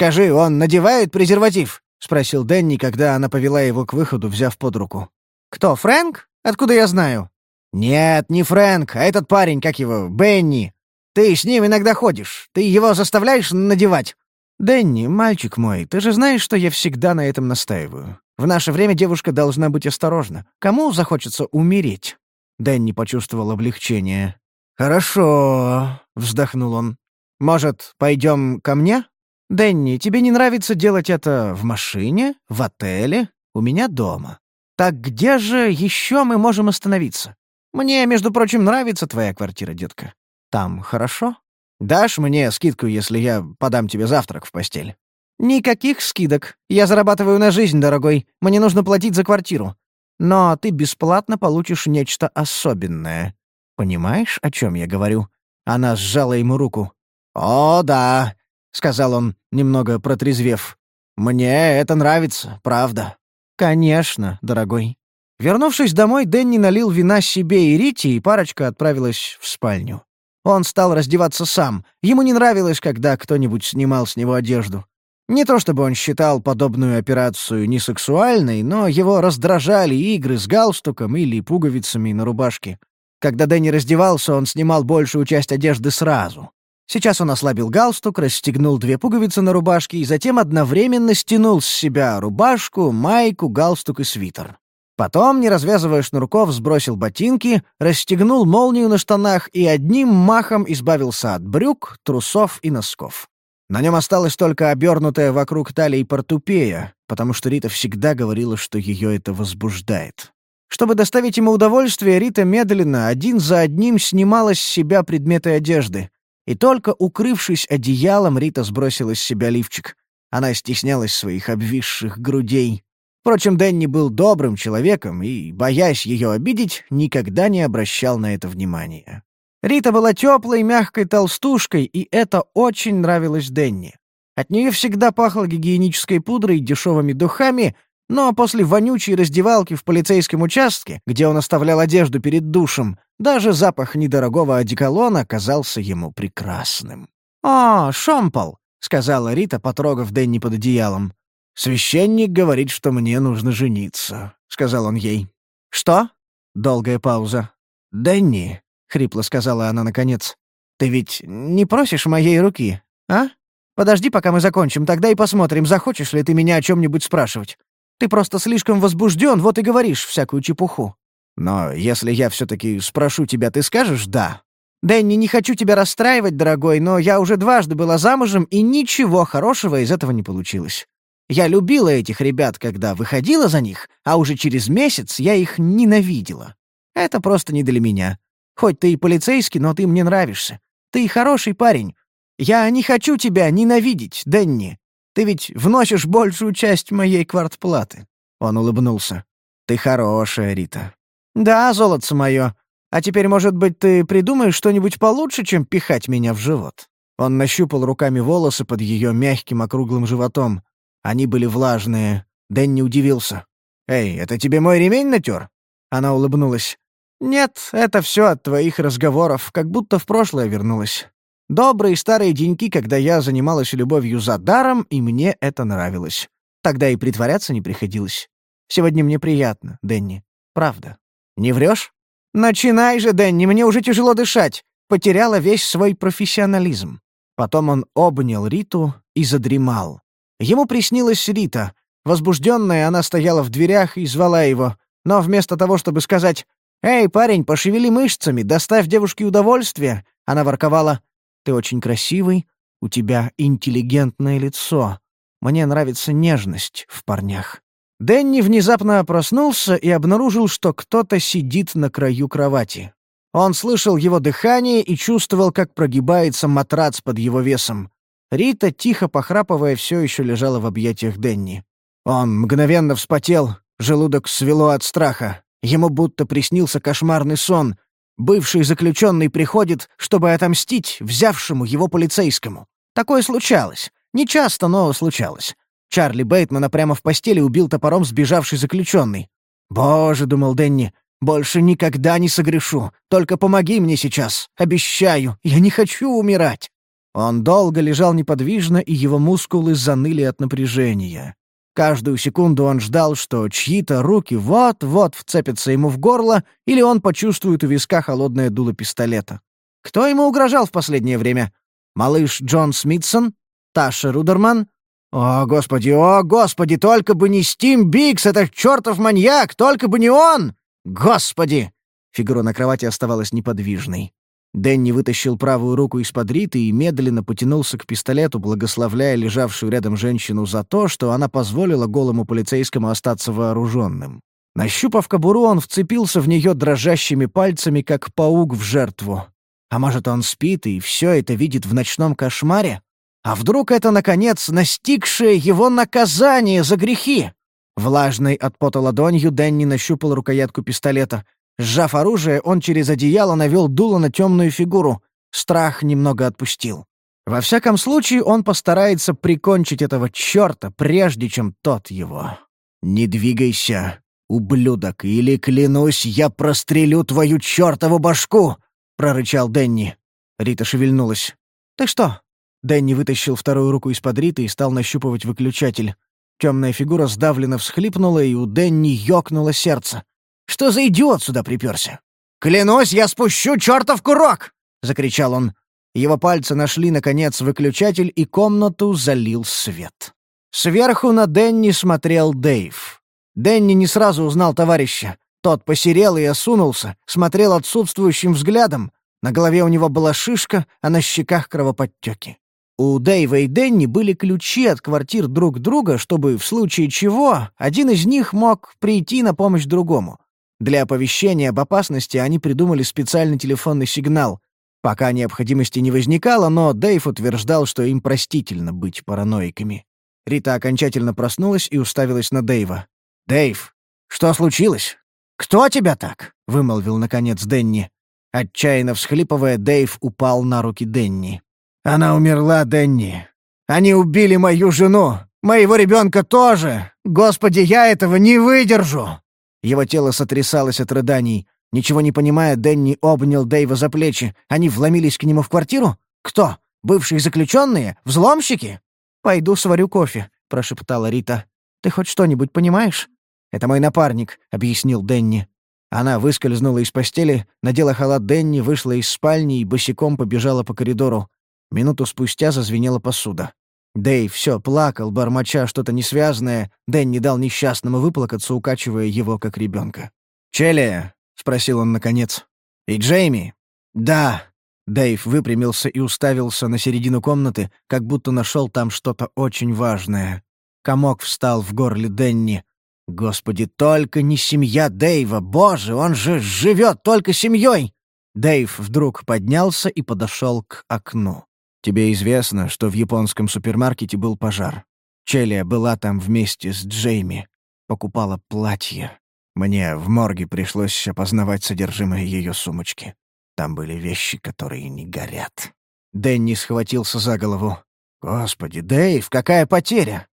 «Скажи, он надевает презерватив?» — спросил Дэнни, когда она повела его к выходу, взяв под руку. «Кто, Фрэнк? Откуда я знаю?» «Нет, не Фрэнк, а этот парень, как его, Бенни. Ты с ним иногда ходишь. Ты его заставляешь надевать?» «Дэнни, мальчик мой, ты же знаешь, что я всегда на этом настаиваю. В наше время девушка должна быть осторожна. Кому захочется умереть?» Дэнни почувствовал облегчение. «Хорошо», — вздохнул он. «Может, пойдем ко мне?» «Дэнни, тебе не нравится делать это в машине, в отеле, у меня дома. Так где же еще мы можем остановиться? Мне, между прочим, нравится твоя квартира, детка. Там хорошо?» Дашь мне скидку, если я подам тебе завтрак в постель?» «Никаких скидок. Я зарабатываю на жизнь, дорогой. Мне нужно платить за квартиру. Но ты бесплатно получишь нечто особенное. Понимаешь, о чем я говорю?» Она сжала ему руку. «О, да», — сказал он, немного протрезвев. «Мне это нравится, правда». «Конечно, дорогой». Вернувшись домой, Дэнни налил вина себе и Рите, и парочка отправилась в спальню. Он стал раздеваться сам. Ему не нравилось, когда кто-нибудь снимал с него одежду. Не то чтобы он считал подобную операцию несексуальной, но его раздражали игры с галстуком или пуговицами на рубашке. Когда Дэнни раздевался, он снимал большую часть одежды сразу. Сейчас он ослабил галстук, расстегнул две пуговицы на рубашке и затем одновременно стянул с себя рубашку, майку, галстук и свитер. Потом, не развязывая шнурков, сбросил ботинки, расстегнул молнию на штанах и одним махом избавился от брюк, трусов и носков. На нем осталась только обернутая вокруг талии портупея, потому что Рита всегда говорила, что ее это возбуждает. Чтобы доставить ему удовольствие, Рита медленно, один за одним снимала с себя предметы одежды. И только укрывшись одеялом, Рита сбросила с себя лифчик. Она стеснялась своих обвисших грудей. Впрочем, Дэнни был добрым человеком и, боясь ее обидеть, никогда не обращал на это внимания. Рита была теплой, мягкой толстушкой, и это очень нравилось Дэнни. От нее всегда пахло гигиенической пудрой и дешевыми духами, но после вонючей раздевалки в полицейском участке, где он оставлял одежду перед душем, даже запах недорогого одеколона казался ему прекрасным. «О, Шомпол!» — сказала Рита, потрогав Дэнни под одеялом. «Священник говорит, что мне нужно жениться», — сказал он ей. «Что?» — долгая пауза. «Дэнни», — хрипло сказала она наконец, — «ты ведь не просишь моей руки, а? Подожди, пока мы закончим, тогда и посмотрим, захочешь ли ты меня о чем-нибудь спрашивать. Ты просто слишком возбужден, вот и говоришь всякую чепуху». «Но если я все-таки спрошу тебя, ты скажешь «да»?» «Дэнни, не хочу тебя расстраивать, дорогой, но я уже дважды была замужем, и ничего хорошего из этого не получилось. Я любила этих ребят, когда выходила за них, а уже через месяц я их ненавидела. Это просто не для меня. Хоть ты и полицейский, но ты мне нравишься. Ты хороший парень. Я не хочу тебя ненавидеть, Дэнни. Ты ведь вносишь большую часть моей квартплаты». Он улыбнулся. «Ты хорошая, Рита». «Да, золотце мое. А теперь, может быть, ты придумаешь что-нибудь получше, чем пихать меня в живот?» Он нащупал руками волосы под ее мягким округлым животом. Они были влажные. Дэнни удивился. «Эй, это тебе мой ремень натер?» Она улыбнулась. «Нет, это все от твоих разговоров, как будто в прошлое вернулась. Добрые старые деньки, когда я занималась любовью за даром, и мне это нравилось. Тогда и притворяться не приходилось. Сегодня мне приятно, Дэнни. Правда. Не врешь? Начинай же, Дэнни, мне уже тяжело дышать. Потеряла весь свой профессионализм. Потом он обнял Риту и задремал. Ему приснилась Рита. Возбужденная, она стояла в дверях и звала его. Но вместо того, чтобы сказать «Эй, парень, пошевели мышцами, доставь девушке удовольствие», она ворковала «Ты очень красивый, у тебя интеллигентное лицо. Мне нравится нежность в парнях». Дэнни внезапно проснулся и обнаружил, что кто-то сидит на краю кровати. Он слышал его дыхание и чувствовал, как прогибается матрац под его весом. Рита, тихо похрапывая, все еще лежала в объятиях Денни. Он мгновенно вспотел, желудок свело от страха. Ему будто приснился кошмарный сон. Бывший заключенный приходит, чтобы отомстить взявшему его полицейскому. Такое случалось. Не часто, но случалось. Чарли Бейтмана прямо в постели убил топором сбежавший заключенный. «Боже», — думал Денни, — «больше никогда не согрешу. Только помоги мне сейчас. Обещаю, я не хочу умирать». Он долго лежал неподвижно, и его мускулы заныли от напряжения. Каждую секунду он ждал, что чьи-то руки вот-вот вцепятся ему в горло, или он почувствует у виска холодное дуло пистолета. Кто ему угрожал в последнее время? Малыш Джон Смитсон? Таша Рудерман? О, господи, о, господи, только бы не Стим Бикс, этот чертов маньяк, только бы не он! Господи! Фигура на кровати оставалась неподвижной. Дэнни вытащил правую руку из-под Риты и медленно потянулся к пистолету, благословляя лежавшую рядом женщину за то, что она позволила голому полицейскому остаться вооруженным. Нащупав кобуру, он вцепился в нее дрожащими пальцами, как паук в жертву. А может, он спит и все это видит в ночном кошмаре? А вдруг это, наконец, настигшее его наказание за грехи? Влажной от пота ладонью Дэнни нащупал рукоятку пистолета — Сжав оружие, он через одеяло навел дуло на темную фигуру. Страх немного отпустил. Во всяком случае, он постарается прикончить этого черта, прежде чем тот его. «Не двигайся, ублюдок, или, клянусь, я прострелю твою чертову башку!» — прорычал Дэнни. Рита шевельнулась. «Ты что?» Дэнни вытащил вторую руку из-под Риты и стал нащупывать выключатель. Темная фигура сдавленно всхлипнула, и у Дэнни ёкнуло сердце. Что за идиот сюда приперся? «Клянусь, я спущу чертов курок!» — закричал он. Его пальцы нашли, наконец, выключатель, и комнату залил свет. Сверху на Денни смотрел Дэйв. Денни не сразу узнал товарища. Тот посерел и осунулся, смотрел отсутствующим взглядом. На голове у него была шишка, а на щеках кровоподтеки. У Дэйва и Денни были ключи от квартир друг друга, чтобы в случае чего один из них мог прийти на помощь другому. Для оповещения об опасности они придумали специальный телефонный сигнал. Пока необходимости не возникало, но Дэйв утверждал, что им простительно быть параноиками. Рита окончательно проснулась и уставилась на Дэйва. «Дэйв, что случилось? Кто тебя так?» — вымолвил, наконец, Денни. Отчаянно всхлипывая, Дэйв упал на руки Денни. «Она умерла, Денни. Они убили мою жену. Моего ребенка тоже. Господи, я этого не выдержу!» Его тело сотрясалось от рыданий. Ничего не понимая, Дэнни обнял Дэйва за плечи. Они вломились к нему в квартиру? Кто? Бывшие заключенные? Взломщики? «Пойду сварю кофе», — прошептала Рита. «Ты хоть что-нибудь понимаешь?» «Это мой напарник», — объяснил Дэнни. Она выскользнула из постели, надела халат Дэнни, вышла из спальни и босиком побежала по коридору. Минуту спустя зазвенела посуда. Дэйв все плакал, бормоча что-то несвязное. Дэн не дал несчастному выплакаться, укачивая его, как ребенка. «Челли?» — спросил он наконец. «И Джейми?» «Да». Дэйв выпрямился и уставился на середину комнаты, как будто нашел там что-то очень важное. Комок встал в горле Денни. «Господи, только не семья Дэйва! Боже, он же живет только семьей!» Дэйв вдруг поднялся и подошел к окну. Тебе известно, что в японском супермаркете был пожар. Челия была там вместе с Джейми. Покупала платье. Мне в морге пришлось опознавать содержимое ее сумочки. Там были вещи, которые не горят. Дэнни схватился за голову. «Господи, Дэйв, какая потеря!»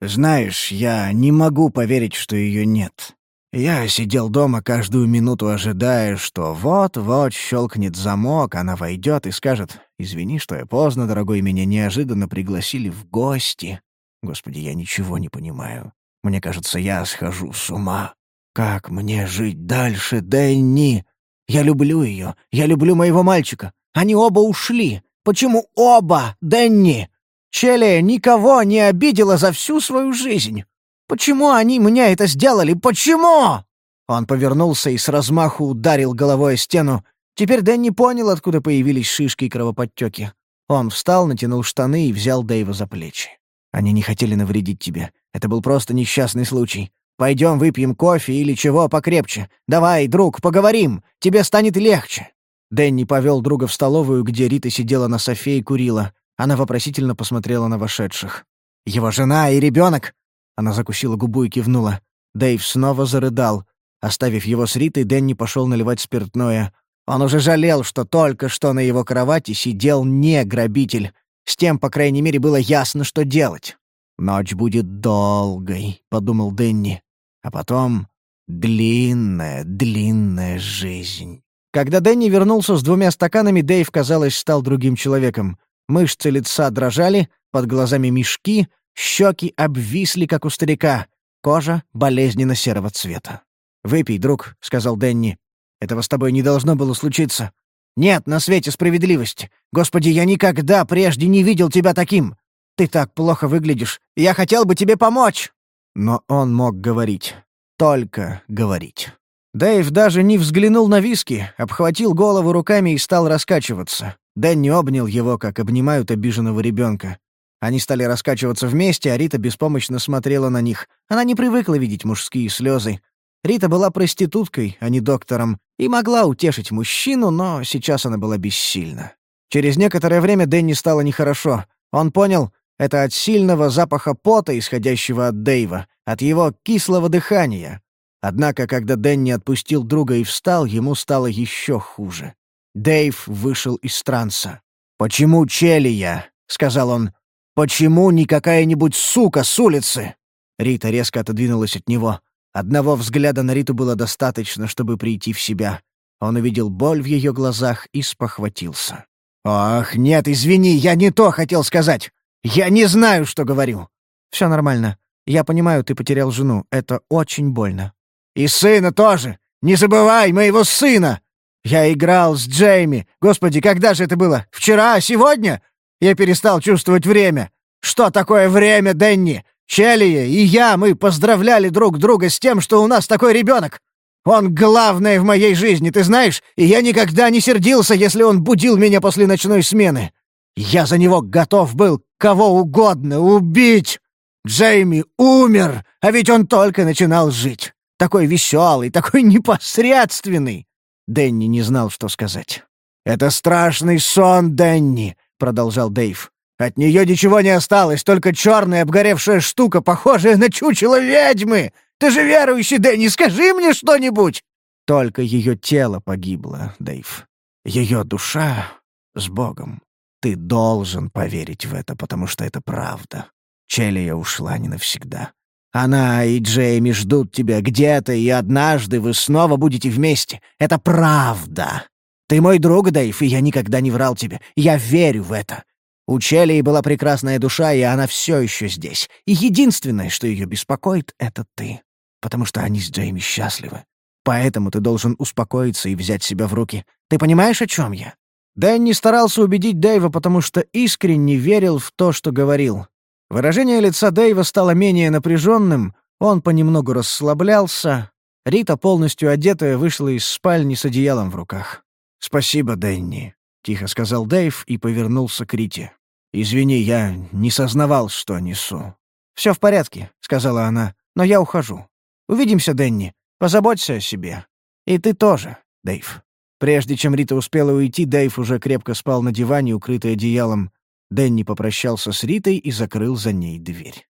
«Знаешь, я не могу поверить, что ее нет. Я сидел дома каждую минуту, ожидая, что вот-вот щелкнет замок, она войдет и скажет «Извини, что я поздно, дорогой, меня неожиданно пригласили в гости». Господи, я ничего не понимаю. Мне кажется, я схожу с ума. Как мне жить дальше, Дэнни? Я люблю ее, я люблю моего мальчика. Они оба ушли. Почему оба, Дэнни? Челия никого не обидела за всю свою жизнь. Почему они мне это сделали? Почему?» Он повернулся и с размаху ударил головой о стену. Теперь Дэнни понял, откуда появились шишки и кровоподтеки. Он встал, натянул штаны и взял Дэйва за плечи. «Они не хотели навредить тебе. Это был просто несчастный случай. Пойдем выпьем кофе или чего покрепче. Давай, друг, поговорим. Тебе станет легче». Дэнни повел друга в столовую, где Рита сидела на софе и курила. Она вопросительно посмотрела на вошедших. «Его жена и ребенок? Она закусила губу и кивнула. Дэйв снова зарыдал. Оставив его с Ритой, Дэнни пошел наливать спиртное. Он уже жалел, что только что на его кровати сидел не грабитель. С тем, по крайней мере, было ясно, что делать. «Ночь будет долгой», — подумал Дэнни. А потом длинная, длинная жизнь. Когда Дэнни вернулся с двумя стаканами, Дэйв, казалось, стал другим человеком. Мышцы лица дрожали, под глазами мешки, щеки обвисли, как у старика, кожа болезненно серого цвета. «Выпей, друг», — сказал Дэнни. «Этого с тобой не должно было случиться. Нет на свете справедливости. Господи, я никогда прежде не видел тебя таким. Ты так плохо выглядишь. Я хотел бы тебе помочь!» Но он мог говорить. Только говорить. Дэйв даже не взглянул на виски, обхватил голову руками и стал раскачиваться. Дэнни обнял его, как обнимают обиженного ребенка. Они стали раскачиваться вместе, а Рита беспомощно смотрела на них. Она не привыкла видеть мужские слезы. Рита была проституткой, а не доктором, и могла утешить мужчину, но сейчас она была бессильна. Через некоторое время Дэнни стало нехорошо. Он понял, это от сильного запаха пота, исходящего от Дэйва, от его кислого дыхания. Однако, когда Дэнни отпустил друга и встал, ему стало еще хуже. Дэйв вышел из транса. «Почему Челия?» — сказал он. «Почему не какая-нибудь сука с улицы?» Рита резко отодвинулась от него. Одного взгляда на Риту было достаточно, чтобы прийти в себя. Он увидел боль в ее глазах и спохватился. «Ах, нет, извини, я не то хотел сказать! Я не знаю, что говорю!» «Все нормально. Я понимаю, ты потерял жену. Это очень больно». «И сына тоже! Не забывай моего сына! Я играл с Джейми. Господи, когда же это было? Вчера? Сегодня? Я перестал чувствовать время. Что такое время, Дэнни? Челия и я, мы поздравляли друг друга с тем, что у нас такой ребенок. Он главное в моей жизни, ты знаешь, и я никогда не сердился, если он будил меня после ночной смены. Я за него готов был кого угодно убить. Джейми умер, а ведь он только начинал жить. Такой веселый, такой непосредственный. Дэнни не знал, что сказать. «Это страшный сон, Дэнни», — продолжал Дэйв. «От нее ничего не осталось, только черная обгоревшая штука, похожая на чучело ведьмы. Ты же верующий, Дэнни, скажи мне что-нибудь!» Только ее тело погибло, Дэйв. Ее душа с Богом. Ты должен поверить в это, потому что это правда. Челия ушла не навсегда. Она и Джейми ждут тебя где-то, и однажды вы снова будете вместе. Это правда. Ты мой друг, Дэйв, и я никогда не врал тебе. Я верю в это. У Челии была прекрасная душа, и она все еще здесь. И единственное, что ее беспокоит, — это ты. Потому что они с Джейми счастливы. Поэтому ты должен успокоиться и взять себя в руки. Ты понимаешь, о чем я?» Дэнни старался убедить Дэйва, потому что искренне верил в то, что говорил. Выражение лица Дэйва стало менее напряженным, он понемногу расслаблялся. Рита, полностью одетая, вышла из спальни с одеялом в руках. «Спасибо, Дэнни», — тихо сказал Дэйв и повернулся к Рите. «Извини, я не сознавал, что несу». «Все в порядке», — сказала она, — «но я ухожу. Увидимся, Дэнни. Позаботься о себе. И ты тоже, Дэйв». Прежде чем Рита успела уйти, Дэйв уже крепко спал на диване, укрытый одеялом. Дэнни попрощался с Ритой и закрыл за ней дверь.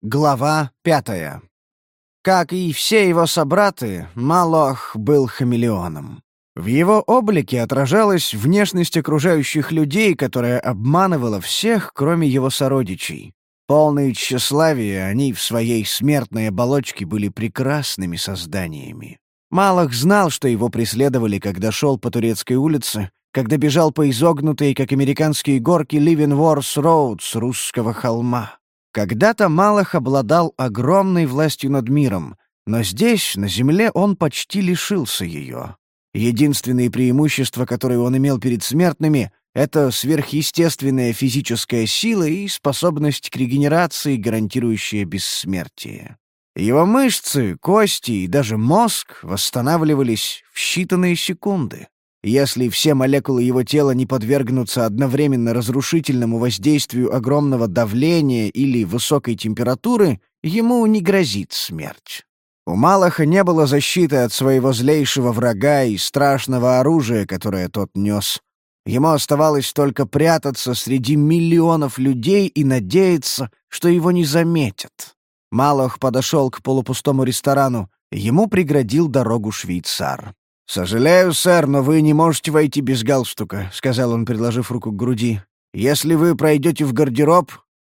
Глава пятая. Как и все его собраты, Малох был хамелеоном. В его облике отражалась внешность окружающих людей, которая обманывала всех, кроме его сородичей. Полные тщеславия, они в своей смертной оболочке были прекрасными созданиями. Малах знал, что его преследовали, когда шел по турецкой улице, когда бежал по изогнутой, как американские горки, Ливенворс Роуд с русского холма. Когда-то Малах обладал огромной властью над миром, но здесь, на земле, он почти лишился ее. Единственные преимущества, которые он имел перед смертными, это сверхъестественная физическая сила и способность к регенерации, гарантирующая бессмертие. Его мышцы, кости и даже мозг восстанавливались в считанные секунды. Если все молекулы его тела не подвергнутся одновременно разрушительному воздействию огромного давления или высокой температуры, ему не грозит смерть. У Малаха не было защиты от своего злейшего врага и страшного оружия, которое тот нес. Ему оставалось только прятаться среди миллионов людей и надеяться, что его не заметят. Малах подошел к полупустому ресторану. Ему преградил дорогу швейцар. «Сожалею, сэр, но вы не можете войти без галстука», — сказал он, предложив руку к груди. «Если вы пройдете в гардероб...»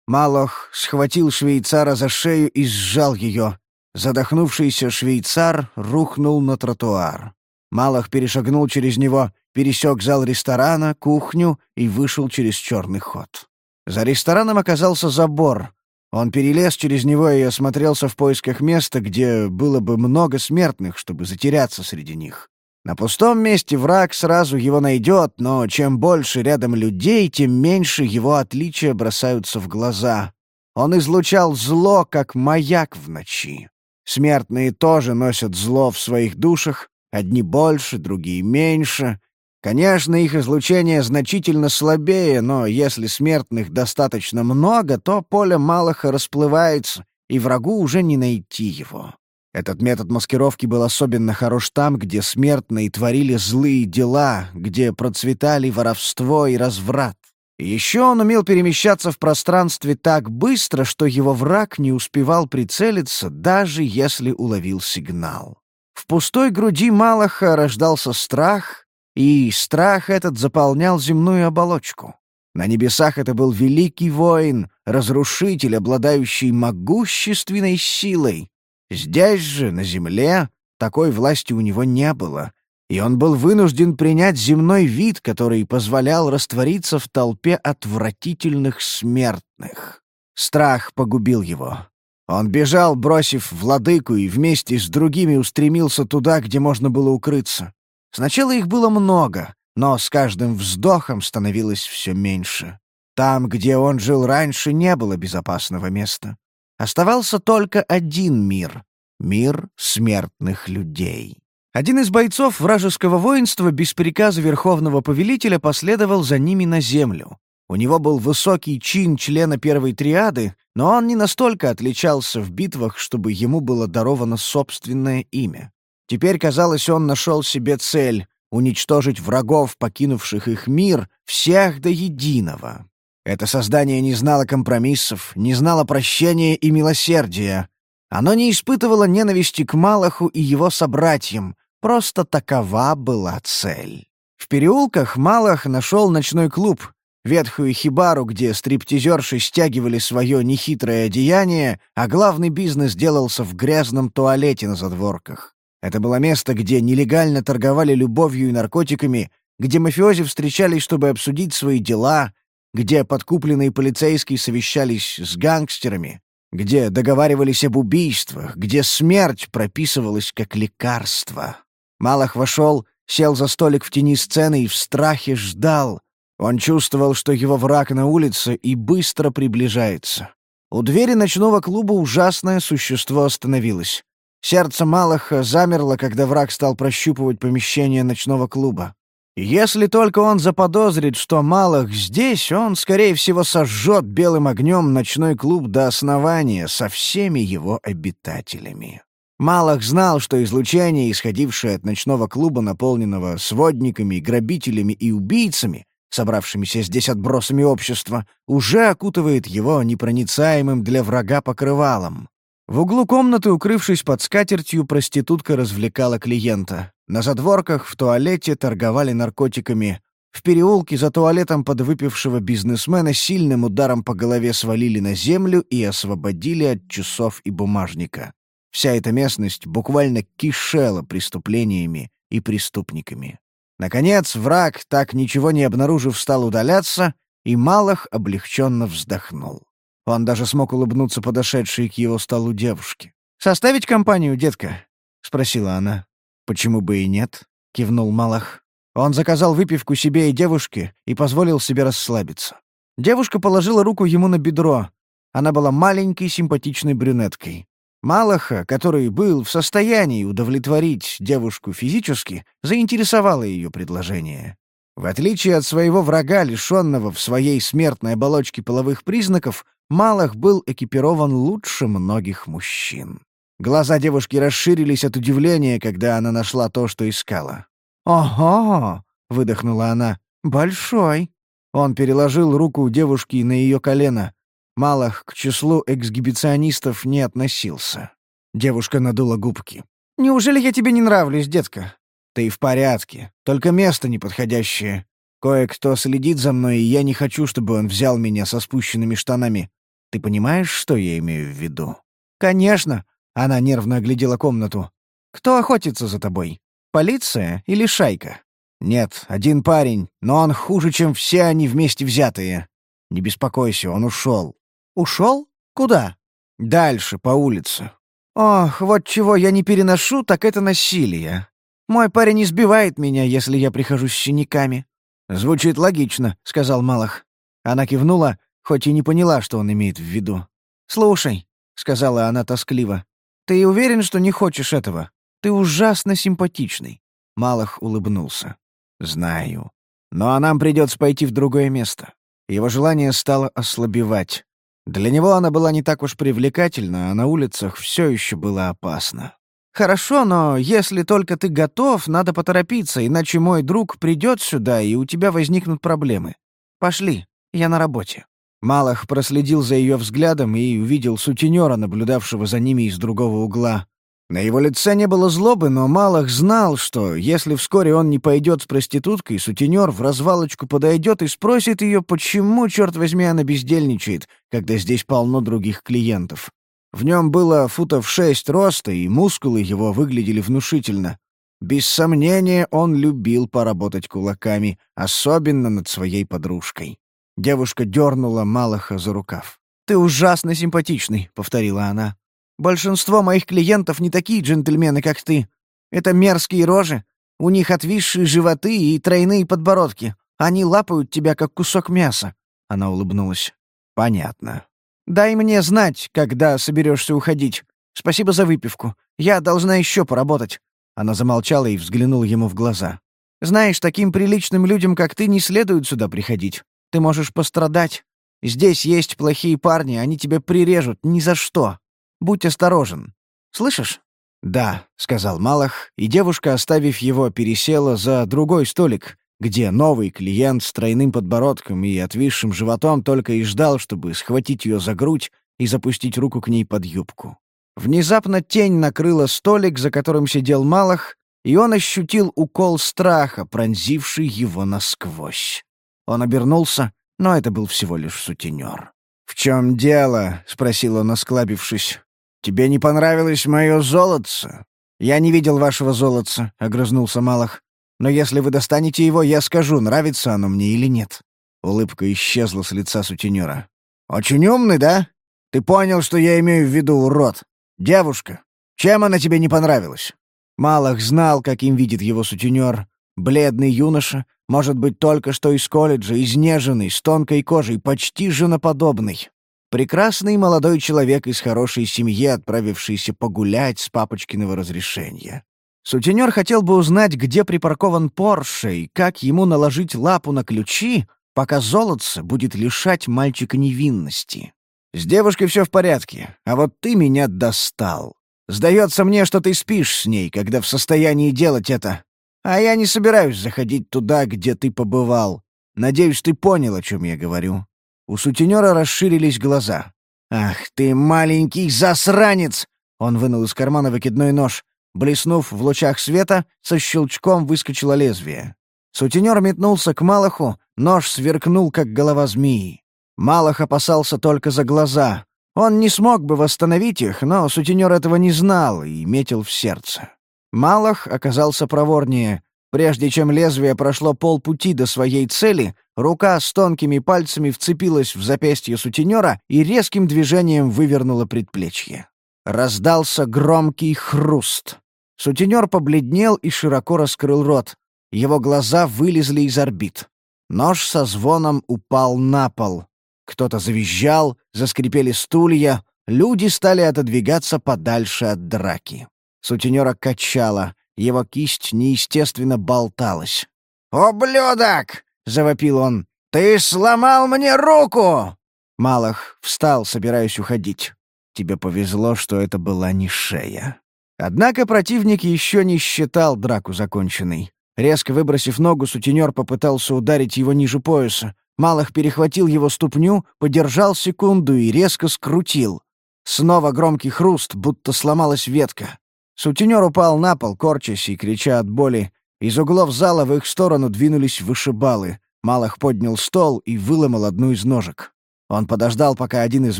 Малох схватил швейцара за шею и сжал ее. Задохнувшийся швейцар рухнул на тротуар. Малох перешагнул через него пересек зал ресторана, кухню и вышел через черный ход. За рестораном оказался забор. Он перелез через него и осмотрелся в поисках места, где было бы много смертных, чтобы затеряться среди них. На пустом месте враг сразу его найдет, но чем больше рядом людей, тем меньше его отличия бросаются в глаза. Он излучал зло, как маяк в ночи. Смертные тоже носят зло в своих душах, одни больше, другие меньше. Конечно, их излучение значительно слабее, но если смертных достаточно много, то поле Малаха расплывается, и врагу уже не найти его. Этот метод маскировки был особенно хорош там, где смертные творили злые дела, где процветали воровство и разврат. Еще он умел перемещаться в пространстве так быстро, что его враг не успевал прицелиться, даже если уловил сигнал. В пустой груди Малаха рождался страх, и страх этот заполнял земную оболочку. На небесах это был великий воин, разрушитель, обладающий могущественной силой. Здесь же, на земле, такой власти у него не было, и он был вынужден принять земной вид, который позволял раствориться в толпе отвратительных смертных. Страх погубил его. Он бежал, бросив владыку, и вместе с другими устремился туда, где можно было укрыться. Сначала их было много, но с каждым вздохом становилось все меньше. Там, где он жил раньше, не было безопасного места. Оставался только один мир — мир смертных людей. Один из бойцов вражеского воинства без приказа Верховного Повелителя последовал за ними на землю. У него был высокий чин члена первой триады, но он не настолько отличался в битвах, чтобы ему было даровано собственное имя. Теперь, казалось, он нашел себе цель — уничтожить врагов, покинувших их мир, всех до единого. Это создание не знало компромиссов, не знало прощения и милосердия. Оно не испытывало ненависти к Малаху и его собратьям, Просто такова была цель. В переулках Малах нашел ночной клуб, ветхую хибару, где стриптизерши стягивали свое нехитрое одеяние, а главный бизнес делался в грязном туалете на задворках. Это было место, где нелегально торговали любовью и наркотиками, где мафиози встречались, чтобы обсудить свои дела, где подкупленные полицейские совещались с гангстерами, где договаривались об убийствах, где смерть прописывалась как лекарство. Малах вошел, сел за столик в тени сцены и в страхе ждал. Он чувствовал, что его враг на улице и быстро приближается. У двери ночного клуба ужасное существо остановилось. Сердце Малаха замерло, когда враг стал прощупывать помещение ночного клуба. Если только он заподозрит, что Малах здесь, он, скорее всего, сожжет белым огнем ночной клуб до основания со всеми его обитателями. Малах знал, что излучение, исходившее от ночного клуба, наполненного сводниками, грабителями и убийцами, собравшимися здесь отбросами общества, уже окутывает его непроницаемым для врага покрывалом. В углу комнаты, укрывшись под скатертью, проститутка развлекала клиента. На задворках в туалете торговали наркотиками. В переулке за туалетом подвыпившего бизнесмена сильным ударом по голове свалили на землю и освободили от часов и бумажника. Вся эта местность буквально кишела преступлениями и преступниками. Наконец, враг, так ничего не обнаружив, стал удаляться, и Малах облегченно вздохнул. Он даже смог улыбнуться подошедшей к его столу девушке. «Составить компанию, детка?» — спросила она. «Почему бы и нет?» — кивнул Малах. Он заказал выпивку себе и девушке и позволил себе расслабиться. Девушка положила руку ему на бедро. Она была маленькой симпатичной брюнеткой. Малаха, который был в состоянии удовлетворить девушку физически, заинтересовало ее предложение. В отличие от своего врага, лишенного в своей смертной оболочке половых признаков, Малах был экипирован лучше многих мужчин. Глаза девушки расширились от удивления, когда она нашла то, что искала. «Ого!» — выдохнула она. «Большой!» Он переложил руку девушки на ее колено. Малах к числу эксгибиционистов не относился. Девушка надула губки. «Неужели я тебе не нравлюсь, детка?» «Ты в порядке, только место неподходящее. Кое-кто следит за мной, и я не хочу, чтобы он взял меня со спущенными штанами. Ты понимаешь, что я имею в виду?» «Конечно!» — она нервно оглядела комнату. «Кто охотится за тобой? Полиция или шайка?» «Нет, один парень, но он хуже, чем все они вместе взятые. Не беспокойся, он ушел». «Ушел? Куда?» «Дальше, по улице». «Ох, вот чего я не переношу, так это насилие. Мой парень избивает меня, если я прихожу с синяками». «Звучит логично», — сказал Малах. Она кивнула, хоть и не поняла, что он имеет в виду. «Слушай», — сказала она тоскливо, — «ты уверен, что не хочешь этого? Ты ужасно симпатичный». Малах улыбнулся. «Знаю. Но нам придется пойти в другое место». Его желание стало ослабевать. Для него она была не так уж привлекательна, а на улицах все еще было опасно. «Хорошо, но если только ты готов, надо поторопиться, иначе мой друг придет сюда, и у тебя возникнут проблемы. Пошли, я на работе». Малах проследил за ее взглядом и увидел сутенера, наблюдавшего за ними из другого угла. На его лице не было злобы, но Малах знал, что если вскоре он не пойдет с проституткой, сутенер в развалочку подойдет и спросит ее, почему, черт возьми, она бездельничает, когда здесь полно других клиентов. В нем было футов шесть роста, и мускулы его выглядели внушительно. Без сомнения, он любил поработать кулаками, особенно над своей подружкой. Девушка дернула Малаха за рукав. «Ты ужасно симпатичный», — повторила она. «Большинство моих клиентов не такие джентльмены, как ты. Это мерзкие рожи. У них отвисшие животы и тройные подбородки. Они лапают тебя, как кусок мяса». Она улыбнулась. «Понятно. Дай мне знать, когда соберешься уходить. Спасибо за выпивку. Я должна еще поработать». Она замолчала и взглянула ему в глаза. «Знаешь, таким приличным людям, как ты, не следует сюда приходить. Ты можешь пострадать. Здесь есть плохие парни, они тебя прирежут ни за что. Будь осторожен. Слышишь?» «Да», — сказал Малах, и девушка, оставив его, пересела за другой столик, где новый клиент с тройным подбородком и отвисшим животом только и ждал, чтобы схватить ее за грудь и запустить руку к ней под юбку. Внезапно тень накрыла столик, за которым сидел Малах, и он ощутил укол страха, пронзивший его насквозь. Он обернулся, но это был всего лишь сутенер. «В чем дело?» — спросил он, осклабившись. «Тебе не понравилось мое золотце?» «Я не видел вашего золотца», — огрызнулся Малах. «Но если вы достанете его, я скажу, нравится оно мне или нет». Улыбка исчезла с лица сутенера. «Очень умный, да? Ты понял, что я имею в виду, урод? Девушка, чем она тебе не понравилась?» Малах знал, каким видит его сутенер. Бледный юноша, может быть, только что из колледжа, изнеженный, с тонкой кожей, почти женоподобный. Прекрасный молодой человек из хорошей семьи, отправившийся погулять с папочкиного разрешения. Сутенер хотел бы узнать, где припаркован Порше и как ему наложить лапу на ключи, пока золотце будет лишать мальчика невинности. «С девушкой все в порядке, а вот ты меня достал. Сдается мне, что ты спишь с ней, когда в состоянии делать это. А я не собираюсь заходить туда, где ты побывал. Надеюсь, ты понял, о чем я говорю». У сутенера расширились глаза. «Ах ты, маленький засранец!» Он вынул из кармана выкидной нож. Блеснув в лучах света, со щелчком выскочило лезвие. Сутенер метнулся к Малаху, нож сверкнул, как голова змеи. Малах опасался только за глаза. Он не смог бы восстановить их, но сутенер этого не знал и метил в сердце. Малах оказался проворнее. Прежде чем лезвие прошло полпути до своей цели, рука с тонкими пальцами вцепилась в запястье сутенера и резким движением вывернула предплечье. Раздался громкий хруст. Сутенер побледнел и широко раскрыл рот. Его глаза вылезли из орбит. Нож со звоном упал на пол. Кто-то завизжал, заскрипели стулья, люди стали отодвигаться подальше от драки. Сутенера качало, его кисть неестественно болталась. «Ублюдок!» — завопил он. «Ты сломал мне руку!» Малах встал, собираясь уходить. Тебе повезло, что это была не шея. Однако противник еще не считал драку законченной. Резко выбросив ногу, сутенер попытался ударить его ниже пояса. Малах перехватил его ступню, подержал секунду и резко скрутил. Снова громкий хруст, будто сломалась ветка. Сутенер упал на пол, корчась и крича от боли. Из углов зала в их сторону двинулись вышибалы. Малах поднял стол и выломал одну из ножек. Он подождал, пока один из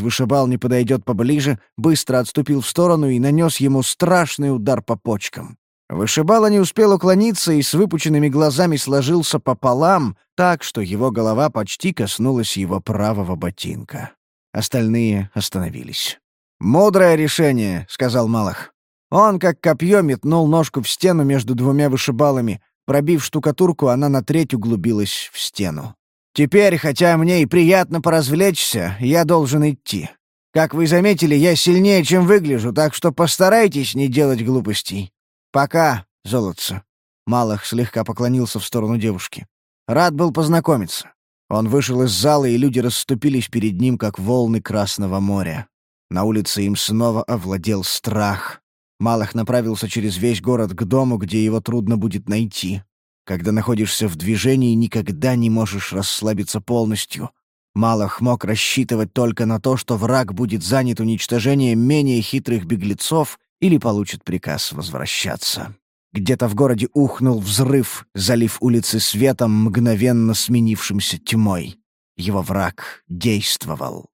вышибал не подойдет поближе, быстро отступил в сторону и нанес ему страшный удар по почкам. Вышибала не успел уклониться и с выпученными глазами сложился пополам, так что его голова почти коснулась его правого ботинка. Остальные остановились. «Мудрое решение», — сказал Малах. Он, как копье, метнул ножку в стену между двумя вышибалами. Пробив штукатурку, она на треть углубилась в стену. «Теперь, хотя мне и приятно поразвлечься, я должен идти. Как вы заметили, я сильнее, чем выгляжу, так что постарайтесь не делать глупостей. Пока, золотце». Малах слегка поклонился в сторону девушки. «Рад был познакомиться». Он вышел из зала, и люди расступились перед ним, как волны Красного моря. На улице им снова овладел страх. Малах направился через весь город к дому, где его трудно будет найти. Когда находишься в движении, никогда не можешь расслабиться полностью. Малах мог рассчитывать только на то, что враг будет занят уничтожением менее хитрых беглецов или получит приказ возвращаться. Где-то в городе ухнул взрыв, залив улицы светом, мгновенно сменившимся тьмой. Его враг действовал.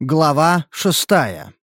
Глава шестая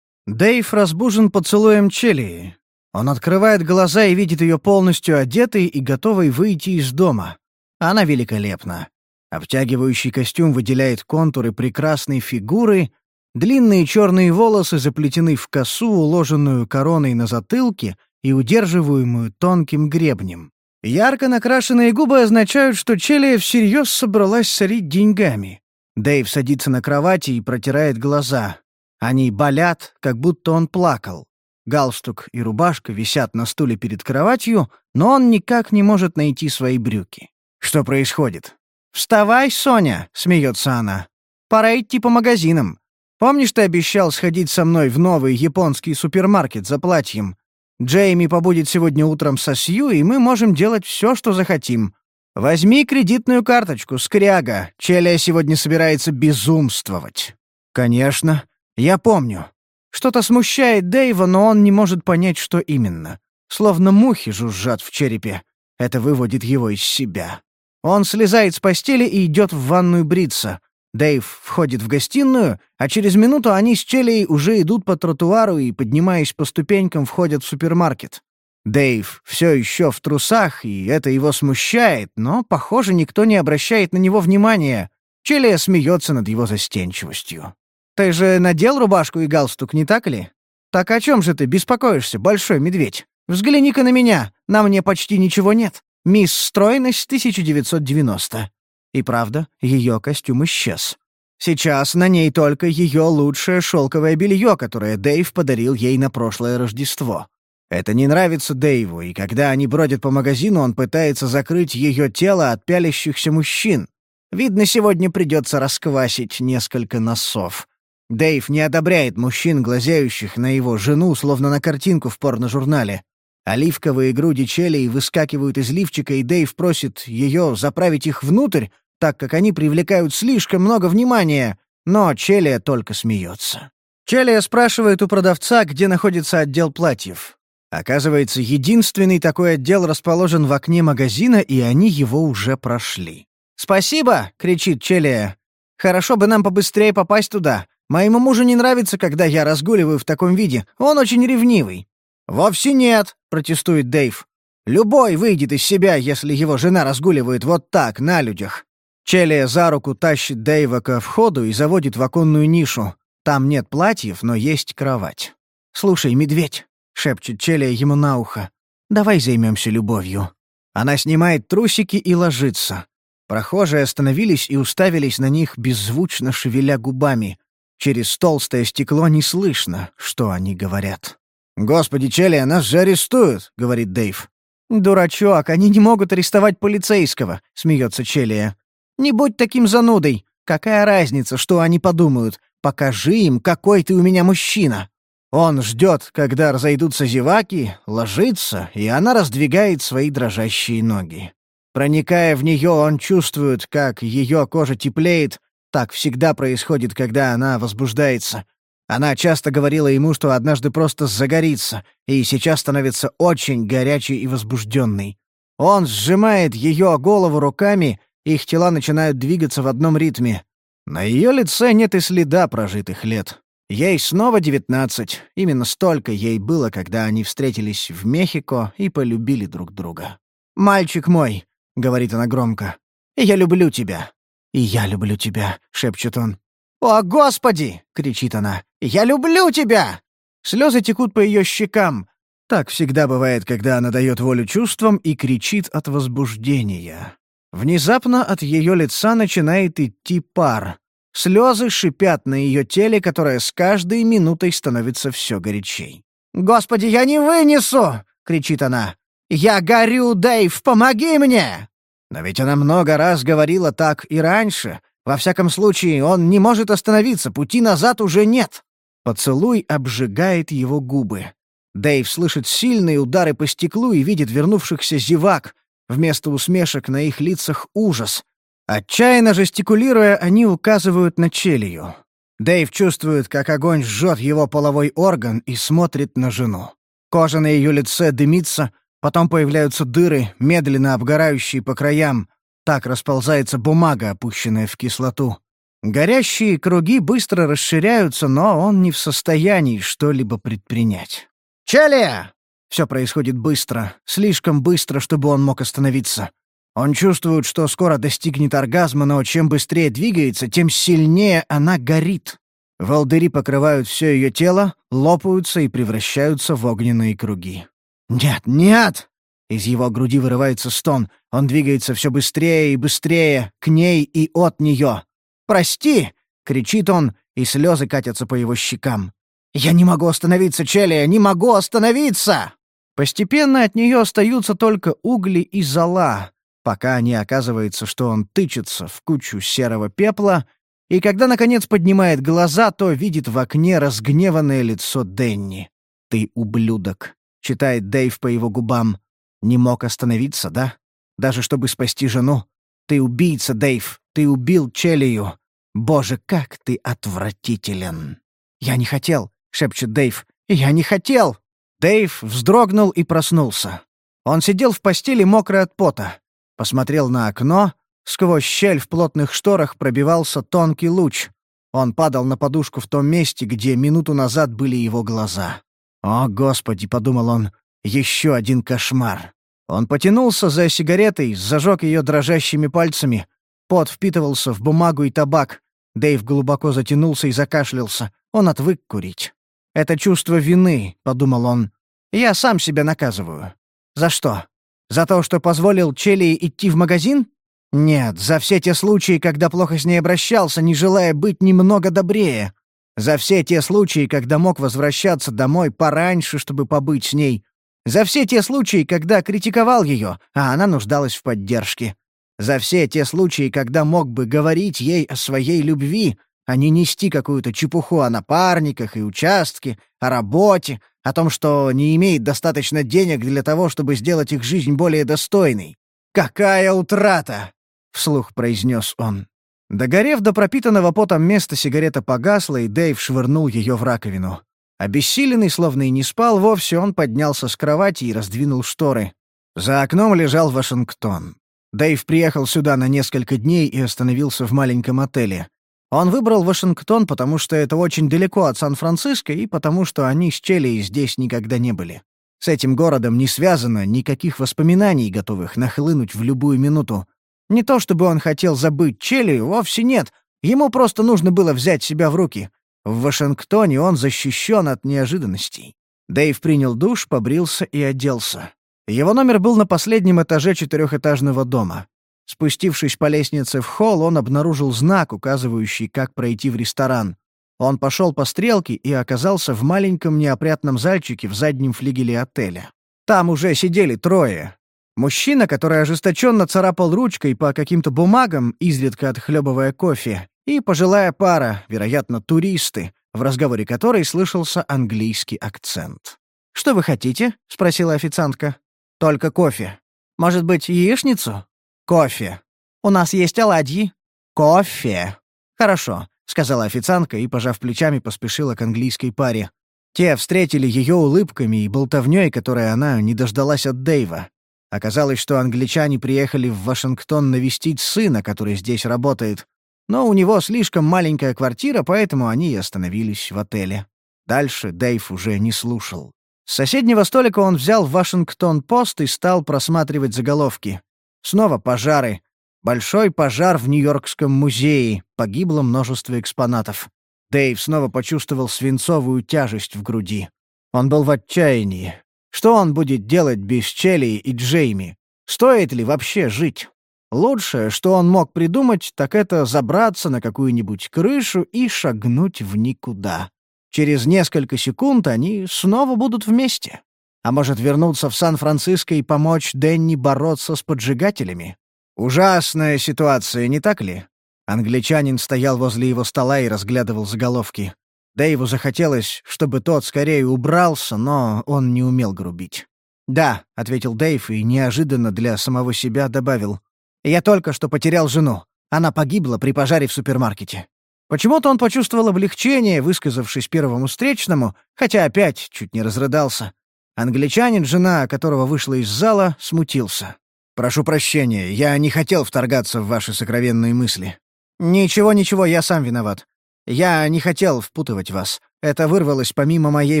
Дэйв разбужен поцелуем Челии. Он открывает глаза и видит ее полностью одетой и готовой выйти из дома. Она великолепна. Обтягивающий костюм выделяет контуры прекрасной фигуры, длинные черные волосы заплетены в косу, уложенную короной на затылке и удерживаемую тонким гребнем. Ярко накрашенные губы означают, что Челия всерьез собралась сорить деньгами. Дэйв садится на кровати и протирает глаза. Они болят, как будто он плакал. Галстук и рубашка висят на стуле перед кроватью, но он никак не может найти свои брюки. Что происходит? «Вставай, Соня!» — смеется она. «Пора идти по магазинам. Помнишь, ты обещал сходить со мной в новый японский супермаркет за платьем? Джейми побудет сегодня утром со Сью, и мы можем делать все, что захотим. Возьми кредитную карточку, скряга. Челия сегодня собирается безумствовать». «Конечно. Я помню. Что-то смущает Дэйва, но он не может понять, что именно. Словно мухи жужжат в черепе. Это выводит его из себя. Он слезает с постели и идет в ванную бриться. Дэйв входит в гостиную, а через минуту они с Челей уже идут по тротуару и, поднимаясь по ступенькам, входят в супермаркет. Дэйв все еще в трусах, и это его смущает, но, похоже, никто не обращает на него внимания. Челия смеется над его застенчивостью. Ты же надел рубашку и галстук, не так ли? Так о чем же ты беспокоишься, большой медведь? Взгляни-ка на меня, на мне почти ничего нет. Мисс Стройность 1990. И правда, ее костюм исчез. Сейчас на ней только ее лучшее шелковое белье, которое Дэйв подарил ей на прошлое Рождество. Это не нравится Дэйву, и когда они бродят по магазину, он пытается закрыть ее тело от пялящихся мужчин. Видно, сегодня придется расквасить несколько носов. Дэйв не одобряет мужчин, глазеющих на его жену, словно на картинку в порножурнале. Оливковые груди челей выскакивают из лифчика, и Дэйв просит ее заправить их внутрь, так как они привлекают слишком много внимания, но Челия только смеется. Челия спрашивает у продавца, где находится отдел платьев. Оказывается, единственный такой отдел расположен в окне магазина, и они его уже прошли. «Спасибо!» — кричит Челия. «Хорошо бы нам побыстрее попасть туда. Моему мужу не нравится, когда я разгуливаю в таком виде. Он очень ревнивый». «Вовсе нет», — протестует Дэйв. «Любой выйдет из себя, если его жена разгуливает вот так, на людях». Челия за руку тащит Дэйва ко входу и заводит в оконную нишу. Там нет платьев, но есть кровать. «Слушай, медведь», — шепчет Челия ему на ухо, — «давай займемся любовью». Она снимает трусики и ложится. Прохожие остановились и уставились на них, беззвучно шевеля губами. Через толстое стекло не слышно, что они говорят. «Господи, Челли, нас же арестуют», — говорит Дэйв. «Дурачок, они не могут арестовать полицейского», — смеется Челия. «Не будь таким занудой. Какая разница, что они подумают? Покажи им, какой ты у меня мужчина». Он ждет, когда разойдутся зеваки, ложится, и она раздвигает свои дрожащие ноги. Проникая в нее, он чувствует, как ее кожа теплеет, так всегда происходит, когда она возбуждается. Она часто говорила ему, что однажды просто загорится, и сейчас становится очень горячей и возбужденной. Он сжимает ее голову руками, их тела начинают двигаться в одном ритме. На ее лице нет и следа прожитых лет. Ей снова девятнадцать. Именно столько ей было, когда они встретились в Мехико и полюбили друг друга. «Мальчик мой», — говорит она громко, — «я люблю тебя». «И я люблю тебя», — шепчет он. «О, Господи!» — кричит она. «Я люблю тебя!» Слезы текут по ее щекам. Так всегда бывает, когда она дает волю чувствам и кричит от возбуждения. Внезапно от ее лица начинает идти пар. Слезы шипят на ее теле, которое с каждой минутой становится все горячей. «Господи, я не вынесу!» — кричит она. «Я горю, Дэйв, помоги мне!» Но ведь она много раз говорила так и раньше. Во всяком случае, он не может остановиться, пути назад уже нет. Поцелуй обжигает его губы. Дэйв слышит сильные удары по стеклу и видит вернувшихся зевак. Вместо усмешек на их лицах ужас. Отчаянно жестикулируя, они указывают на челью. Дэйв чувствует, как огонь жжет его половой орган и смотрит на жену. Кожа на ее лице дымится, потом появляются дыры, медленно обгорающие по краям. Так расползается бумага, опущенная в кислоту. Горящие круги быстро расширяются, но он не в состоянии что-либо предпринять. «Челия!» Все происходит быстро, слишком быстро, чтобы он мог остановиться. Он чувствует, что скоро достигнет оргазма, но чем быстрее двигается, тем сильнее она горит. Волдыри покрывают все ее тело, лопаются и превращаются в огненные круги. «Нет, нет!» Из его груди вырывается стон. Он двигается все быстрее и быстрее, к ней и от нее. «Прости!» — кричит он, и слезы катятся по его щекам. «Я не могу остановиться, Челия, не могу остановиться!» Постепенно от нее остаются только угли и зола, пока не оказывается, что он тычется в кучу серого пепла, и когда, наконец, поднимает глаза, то видит в окне разгневанное лицо Денни. «Ты ублюдок», — читает Дэйв по его губам. «Не мог остановиться, да? Даже чтобы спасти жену? Ты убийца, Дэйв, ты убил Челию. Боже, как ты отвратителен!» «Я не хотел», — шепчет Дэйв. «Я не хотел!» Дэйв вздрогнул и проснулся. Он сидел в постели мокрый от пота. Посмотрел на окно. Сквозь щель в плотных шторах пробивался тонкий луч. Он падал на подушку в том месте, где минуту назад были его глаза. «О, Господи!» — подумал он. «Еще один кошмар!» Он потянулся за сигаретой, зажег ее дрожащими пальцами. Пот впитывался в бумагу и табак. Дэйв глубоко затянулся и закашлялся. Он отвык курить. «Это чувство вины», — подумал он. «Я сам себя наказываю. За что? За то, что позволил Челии идти в магазин? Нет, за все те случаи, когда плохо с ней обращался, не желая быть немного добрее. За все те случаи, когда мог возвращаться домой пораньше, чтобы побыть с ней. За все те случаи, когда критиковал ее, а она нуждалась в поддержке. За все те случаи, когда мог бы говорить ей о своей любви, а не нести какую-то чепуху о напарниках и участке, о работе, о том, что не имеет достаточно денег для того, чтобы сделать их жизнь более достойной. «Какая утрата!» — вслух произнес он. Догорев до пропитанного потом места, сигарета погасла, и Дэйв швырнул ее в раковину. Обессиленный, словно и не спал вовсе, он поднялся с кровати и раздвинул шторы. За окном лежал Вашингтон. Дэйв приехал сюда на несколько дней и остановился в маленьком отеле. Он выбрал Вашингтон, потому что это очень далеко от Сан-Франциско и потому что они с Челией здесь никогда не были. С этим городом не связано никаких воспоминаний, готовых нахлынуть в любую минуту. Не то чтобы он хотел забыть Челию, вовсе нет. Ему просто нужно было взять себя в руки. В Вашингтоне он защищен от неожиданностей. Дэйв принял душ, побрился и оделся. Его номер был на последнем этаже четырехэтажного дома. Спустившись по лестнице в холл, он обнаружил знак, указывающий, как пройти в ресторан. Он пошел по стрелке и оказался в маленьком неопрятном зальчике в заднем флигеле отеля. Там уже сидели трое. Мужчина, который ожесточенно царапал ручкой по каким-то бумагам, изредка отхлебывая кофе, и пожилая пара, вероятно, туристы, в разговоре которой слышался английский акцент. «Что вы хотите?» — спросила официантка. «Только кофе. Может быть, яичницу?» «Кофе. У нас есть оладьи». «Кофе». «Хорошо», — сказала официантка и, пожав плечами, поспешила к английской паре. Те встретили ее улыбками и болтовнёй, которой она не дождалась от Дэйва. Оказалось, что англичане приехали в Вашингтон навестить сына, который здесь работает. но у него слишком маленькая квартира, поэтому они и остановились в отеле. Дальше Дэйв уже не слушал. С соседнего столика он взял «Вашингтон-Пост» и стал просматривать заголовки. Снова пожары. Большой пожар в Нью-Йоркском музее. Погибло множество экспонатов. Дэйв снова почувствовал свинцовую тяжесть в груди. Он был в отчаянии. Что он будет делать без Челли и Джейми? Стоит ли вообще жить? Лучшее, что он мог придумать, так это забраться на какую-нибудь крышу и шагнуть в никуда. Через несколько секунд они снова будут вместе. А может, вернуться в Сан-Франциско и помочь Дэнни бороться с поджигателями? Ужасная ситуация, не так ли? Англичанин стоял возле его стола и разглядывал заголовки. Дэйву захотелось, чтобы тот скорее убрался, но он не умел грубить. «Да», — ответил Дэйв и неожиданно для самого себя добавил. «Я только что потерял жену. Она погибла при пожаре в супермаркете». Почему-то он почувствовал облегчение, высказавшись первому встречному, хотя опять чуть не разрыдался. Англичанин, жена которого вышла из зала, смутился. «Прошу прощения, я не хотел вторгаться в ваши сокровенные мысли». «Ничего, ничего, я сам виноват. Я не хотел впутывать вас. Это вырвалось помимо моей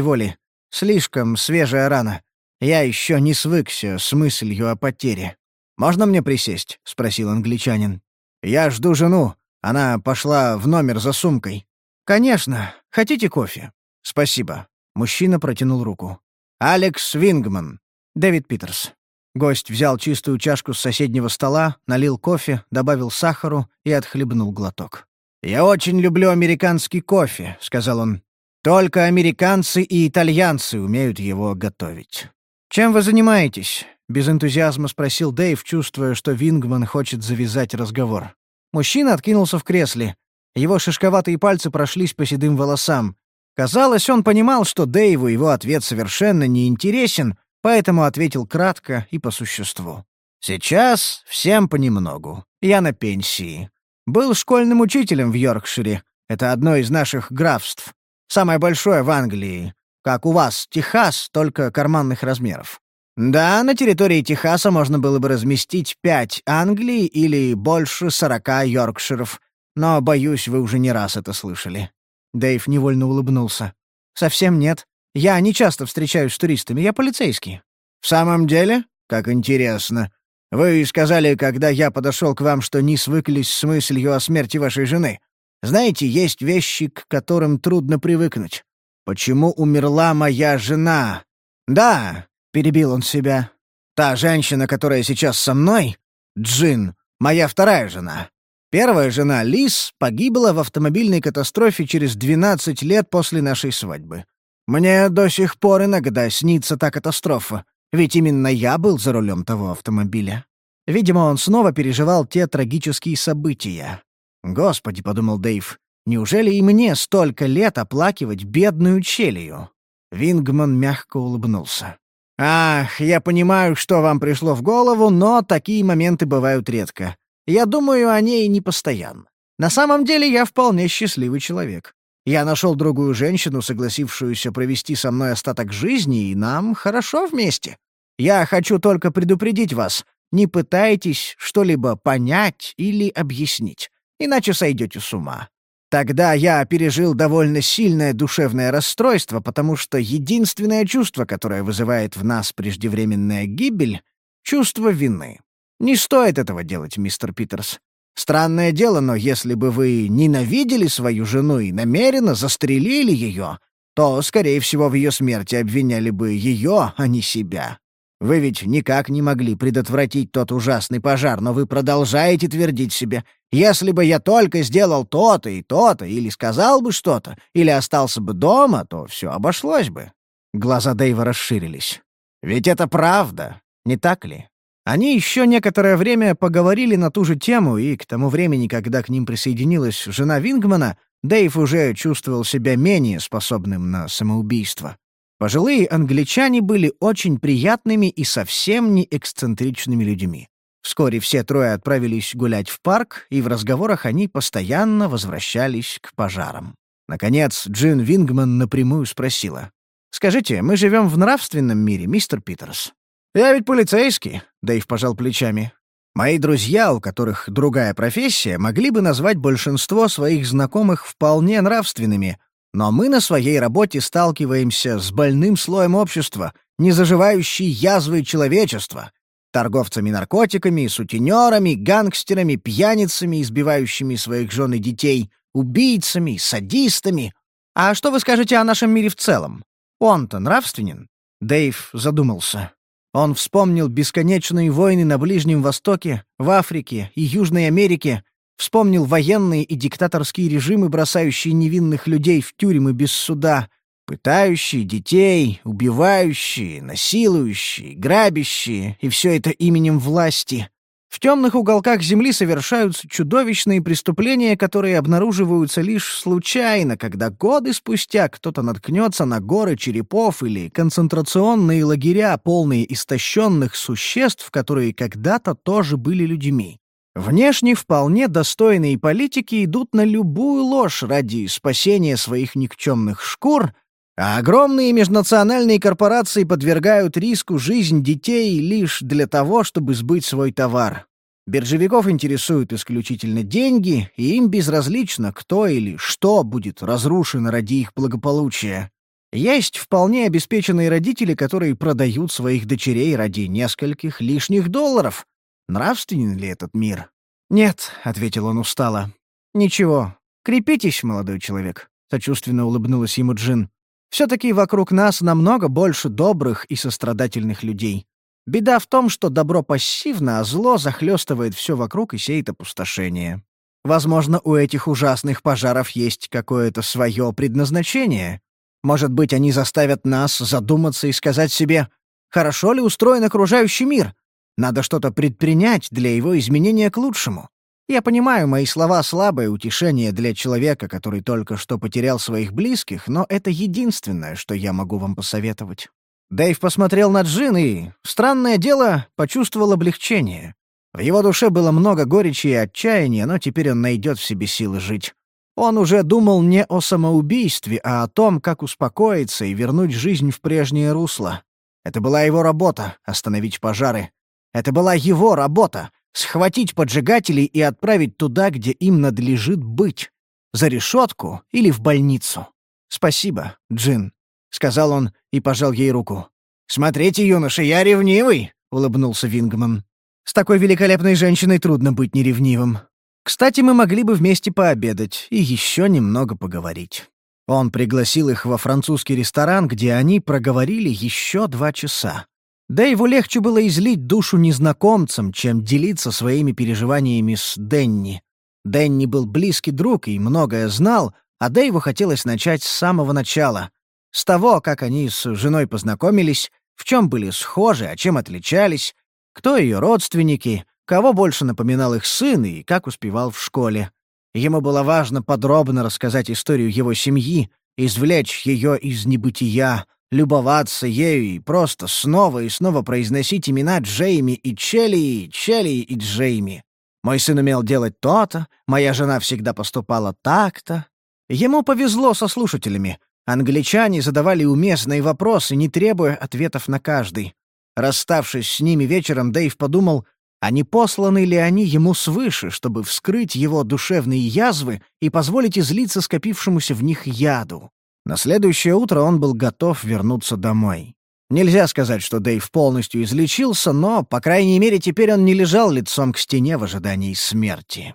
воли. Слишком свежая рана. Я еще не свыкся с мыслью о потере. Можно мне присесть?» — спросил англичанин. «Я жду жену. Она пошла в номер за сумкой». «Конечно. Хотите кофе?» «Спасибо». Мужчина протянул руку. «Алекс Вингман. Дэвид Питерс». Гость взял чистую чашку с соседнего стола, налил кофе, добавил сахару и отхлебнул глоток. «Я очень люблю американский кофе», — сказал он. «Только американцы и итальянцы умеют его готовить». «Чем вы занимаетесь?» — без энтузиазма спросил Дэйв, чувствуя, что Вингман хочет завязать разговор. Мужчина откинулся в кресле. Его шишковатые пальцы прошлись по седым волосам. Казалось, он понимал, что Дэйву его ответ совершенно не интересен, поэтому ответил кратко и по существу. «Сейчас всем понемногу. Я на пенсии. Был школьным учителем в Йоркшире. Это одно из наших графств. Самое большое в Англии. Как у вас, Техас, только карманных размеров. Да, на территории Техаса можно было бы разместить пять Англий или больше сорока Йоркширов. Но, боюсь, вы уже не раз это слышали. Дэйв невольно улыбнулся. «Совсем нет. Я не часто встречаюсь с туристами, я полицейский». «В самом деле? Как интересно. Вы сказали, когда я подошел к вам, что не свыклись с мыслью о смерти вашей жены. Знаете, есть вещи, к которым трудно привыкнуть. Почему умерла моя жена? Да, — перебил он себя. «Та женщина, которая сейчас со мной, Джин, моя вторая жена. Первая жена, Лис, погибла в автомобильной катастрофе через 12 лет после нашей свадьбы. Мне до сих пор иногда снится та катастрофа, ведь именно я был за рулем того автомобиля. Видимо, он снова переживал те трагические события. «Господи», — подумал Дэйв, — «неужели и мне столько лет оплакивать бедную челию?» Вингман мягко улыбнулся. «Ах, я понимаю, что вам пришло в голову, но такие моменты бывают редко. Я думаю о ней не постоянно. На самом деле я вполне счастливый человек. Я нашел другую женщину, согласившуюся провести со мной остаток жизни, и нам хорошо вместе. Я хочу только предупредить вас, не пытайтесь что-либо понять или объяснить, иначе сойдете с ума. Тогда я пережил довольно сильное душевное расстройство, потому что единственное чувство, которое вызывает в нас преждевременная гибель — чувство вины. Не стоит этого делать, мистер Питерс. Странное дело, но если бы вы ненавидели свою жену и намеренно застрелили ее, то, скорее всего, в ее смерти обвиняли бы ее, а не себя. Вы ведь никак не могли предотвратить тот ужасный пожар, но вы продолжаете твердить себе, если бы я только сделал то-то и то-то, или сказал бы что-то, или остался бы дома, то все обошлось бы. Глаза Дэйва расширились. Ведь это правда, не так ли? Они еще некоторое время поговорили на ту же тему, и к тому времени, когда к ним присоединилась жена Вингмана, Дэйв уже чувствовал себя менее способным на самоубийство. Пожилые англичане были очень приятными и совсем не эксцентричными людьми. Вскоре все трое отправились гулять в парк, и в разговорах они постоянно возвращались к пожарам. Наконец, Джин Вингман напрямую спросила. «Скажите, мы живем в нравственном мире, мистер Питерс?» «Я ведь полицейский», — Дэйв пожал плечами. Мои друзья, у которых другая профессия, могли бы назвать большинство своих знакомых вполне нравственными, но мы на своей работе сталкиваемся с больным слоем общества, не заживающей язвой человечества, торговцами наркотиками, сутенерами, гангстерами, пьяницами, избивающими своих жен и детей, убийцами, садистами. А что вы скажете о нашем мире в целом? Он-то нравственен?» Дэйв задумался. Он вспомнил бесконечные войны на Ближнем Востоке, в Африке и Южной Америке, вспомнил военные и диктаторские режимы, бросающие невинных людей в тюрьмы без суда, пытающие детей, убивающие, насилующие, грабящие, и все это именем власти. В темных уголках Земли совершаются чудовищные преступления, которые обнаруживаются лишь случайно, когда годы спустя кто-то наткнется на горы черепов или концентрационные лагеря, полные истощенных существ, которые когда-то тоже были людьми. Внешне вполне достойные политики идут на любую ложь ради спасения своих никчемных шкур, а огромные межнациональные корпорации подвергают риску жизнь детей лишь для того, чтобы сбыть свой товар. Биржевиков интересуют исключительно деньги, и им безразлично, кто или что будет разрушено ради их благополучия. Есть вполне обеспеченные родители, которые продают своих дочерей ради нескольких лишних долларов. Нравственен ли этот мир? «Нет», — ответил он устало. «Ничего. Крепитесь, молодой человек», — сочувственно улыбнулась ему Джин. Все-таки вокруг нас намного больше добрых и сострадательных людей. Беда в том, что добро пассивно, а зло захлестывает все вокруг и сеет опустошение. Возможно, у этих ужасных пожаров есть какое-то свое предназначение. Может быть, они заставят нас задуматься и сказать себе, хорошо ли устроен окружающий мир? Надо что-то предпринять для его изменения к лучшему. Я понимаю, мои слова — слабое утешение для человека, который только что потерял своих близких, но это единственное, что я могу вам посоветовать». Дэйв посмотрел на Джин и, странное дело, почувствовал облегчение. В его душе было много горечи и отчаяния, но теперь он найдет в себе силы жить. Он уже думал не о самоубийстве, а о том, как успокоиться и вернуть жизнь в прежнее русло. Это была его работа — остановить пожары. Это была его работа схватить поджигателей и отправить туда, где им надлежит быть. За решетку или в больницу. «Спасибо, Джин», — сказал он и пожал ей руку. «Смотрите, юноша, я ревнивый», — улыбнулся Вингман. «С такой великолепной женщиной трудно быть неревнивым. Кстати, мы могли бы вместе пообедать и еще немного поговорить». Он пригласил их во французский ресторан, где они проговорили еще два часа. Дэйву легче было излить душу незнакомцам, чем делиться своими переживаниями с Денни. Денни был близкий друг и многое знал, а Дэйву хотелось начать с самого начала. С того, как они с женой познакомились, в чем были схожи, а чем отличались, кто ее родственники, кого больше напоминал их сын и как успевал в школе. Ему было важно подробно рассказать историю его семьи, извлечь ее из небытия, любоваться ею и просто снова и снова произносить имена Джейми и Челли, Челли и Джейми. Мой сын умел делать то-то, моя жена всегда поступала так-то. Ему повезло со слушателями. Англичане задавали уместные вопросы, не требуя ответов на каждый. Расставшись с ними вечером, Дэйв подумал, а не посланы ли они ему свыше, чтобы вскрыть его душевные язвы и позволить излиться скопившемуся в них яду. На следующее утро он был готов вернуться домой. Нельзя сказать, что Дэйв полностью излечился, но, по крайней мере, теперь он не лежал лицом к стене в ожидании смерти.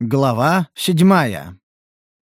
Глава седьмая.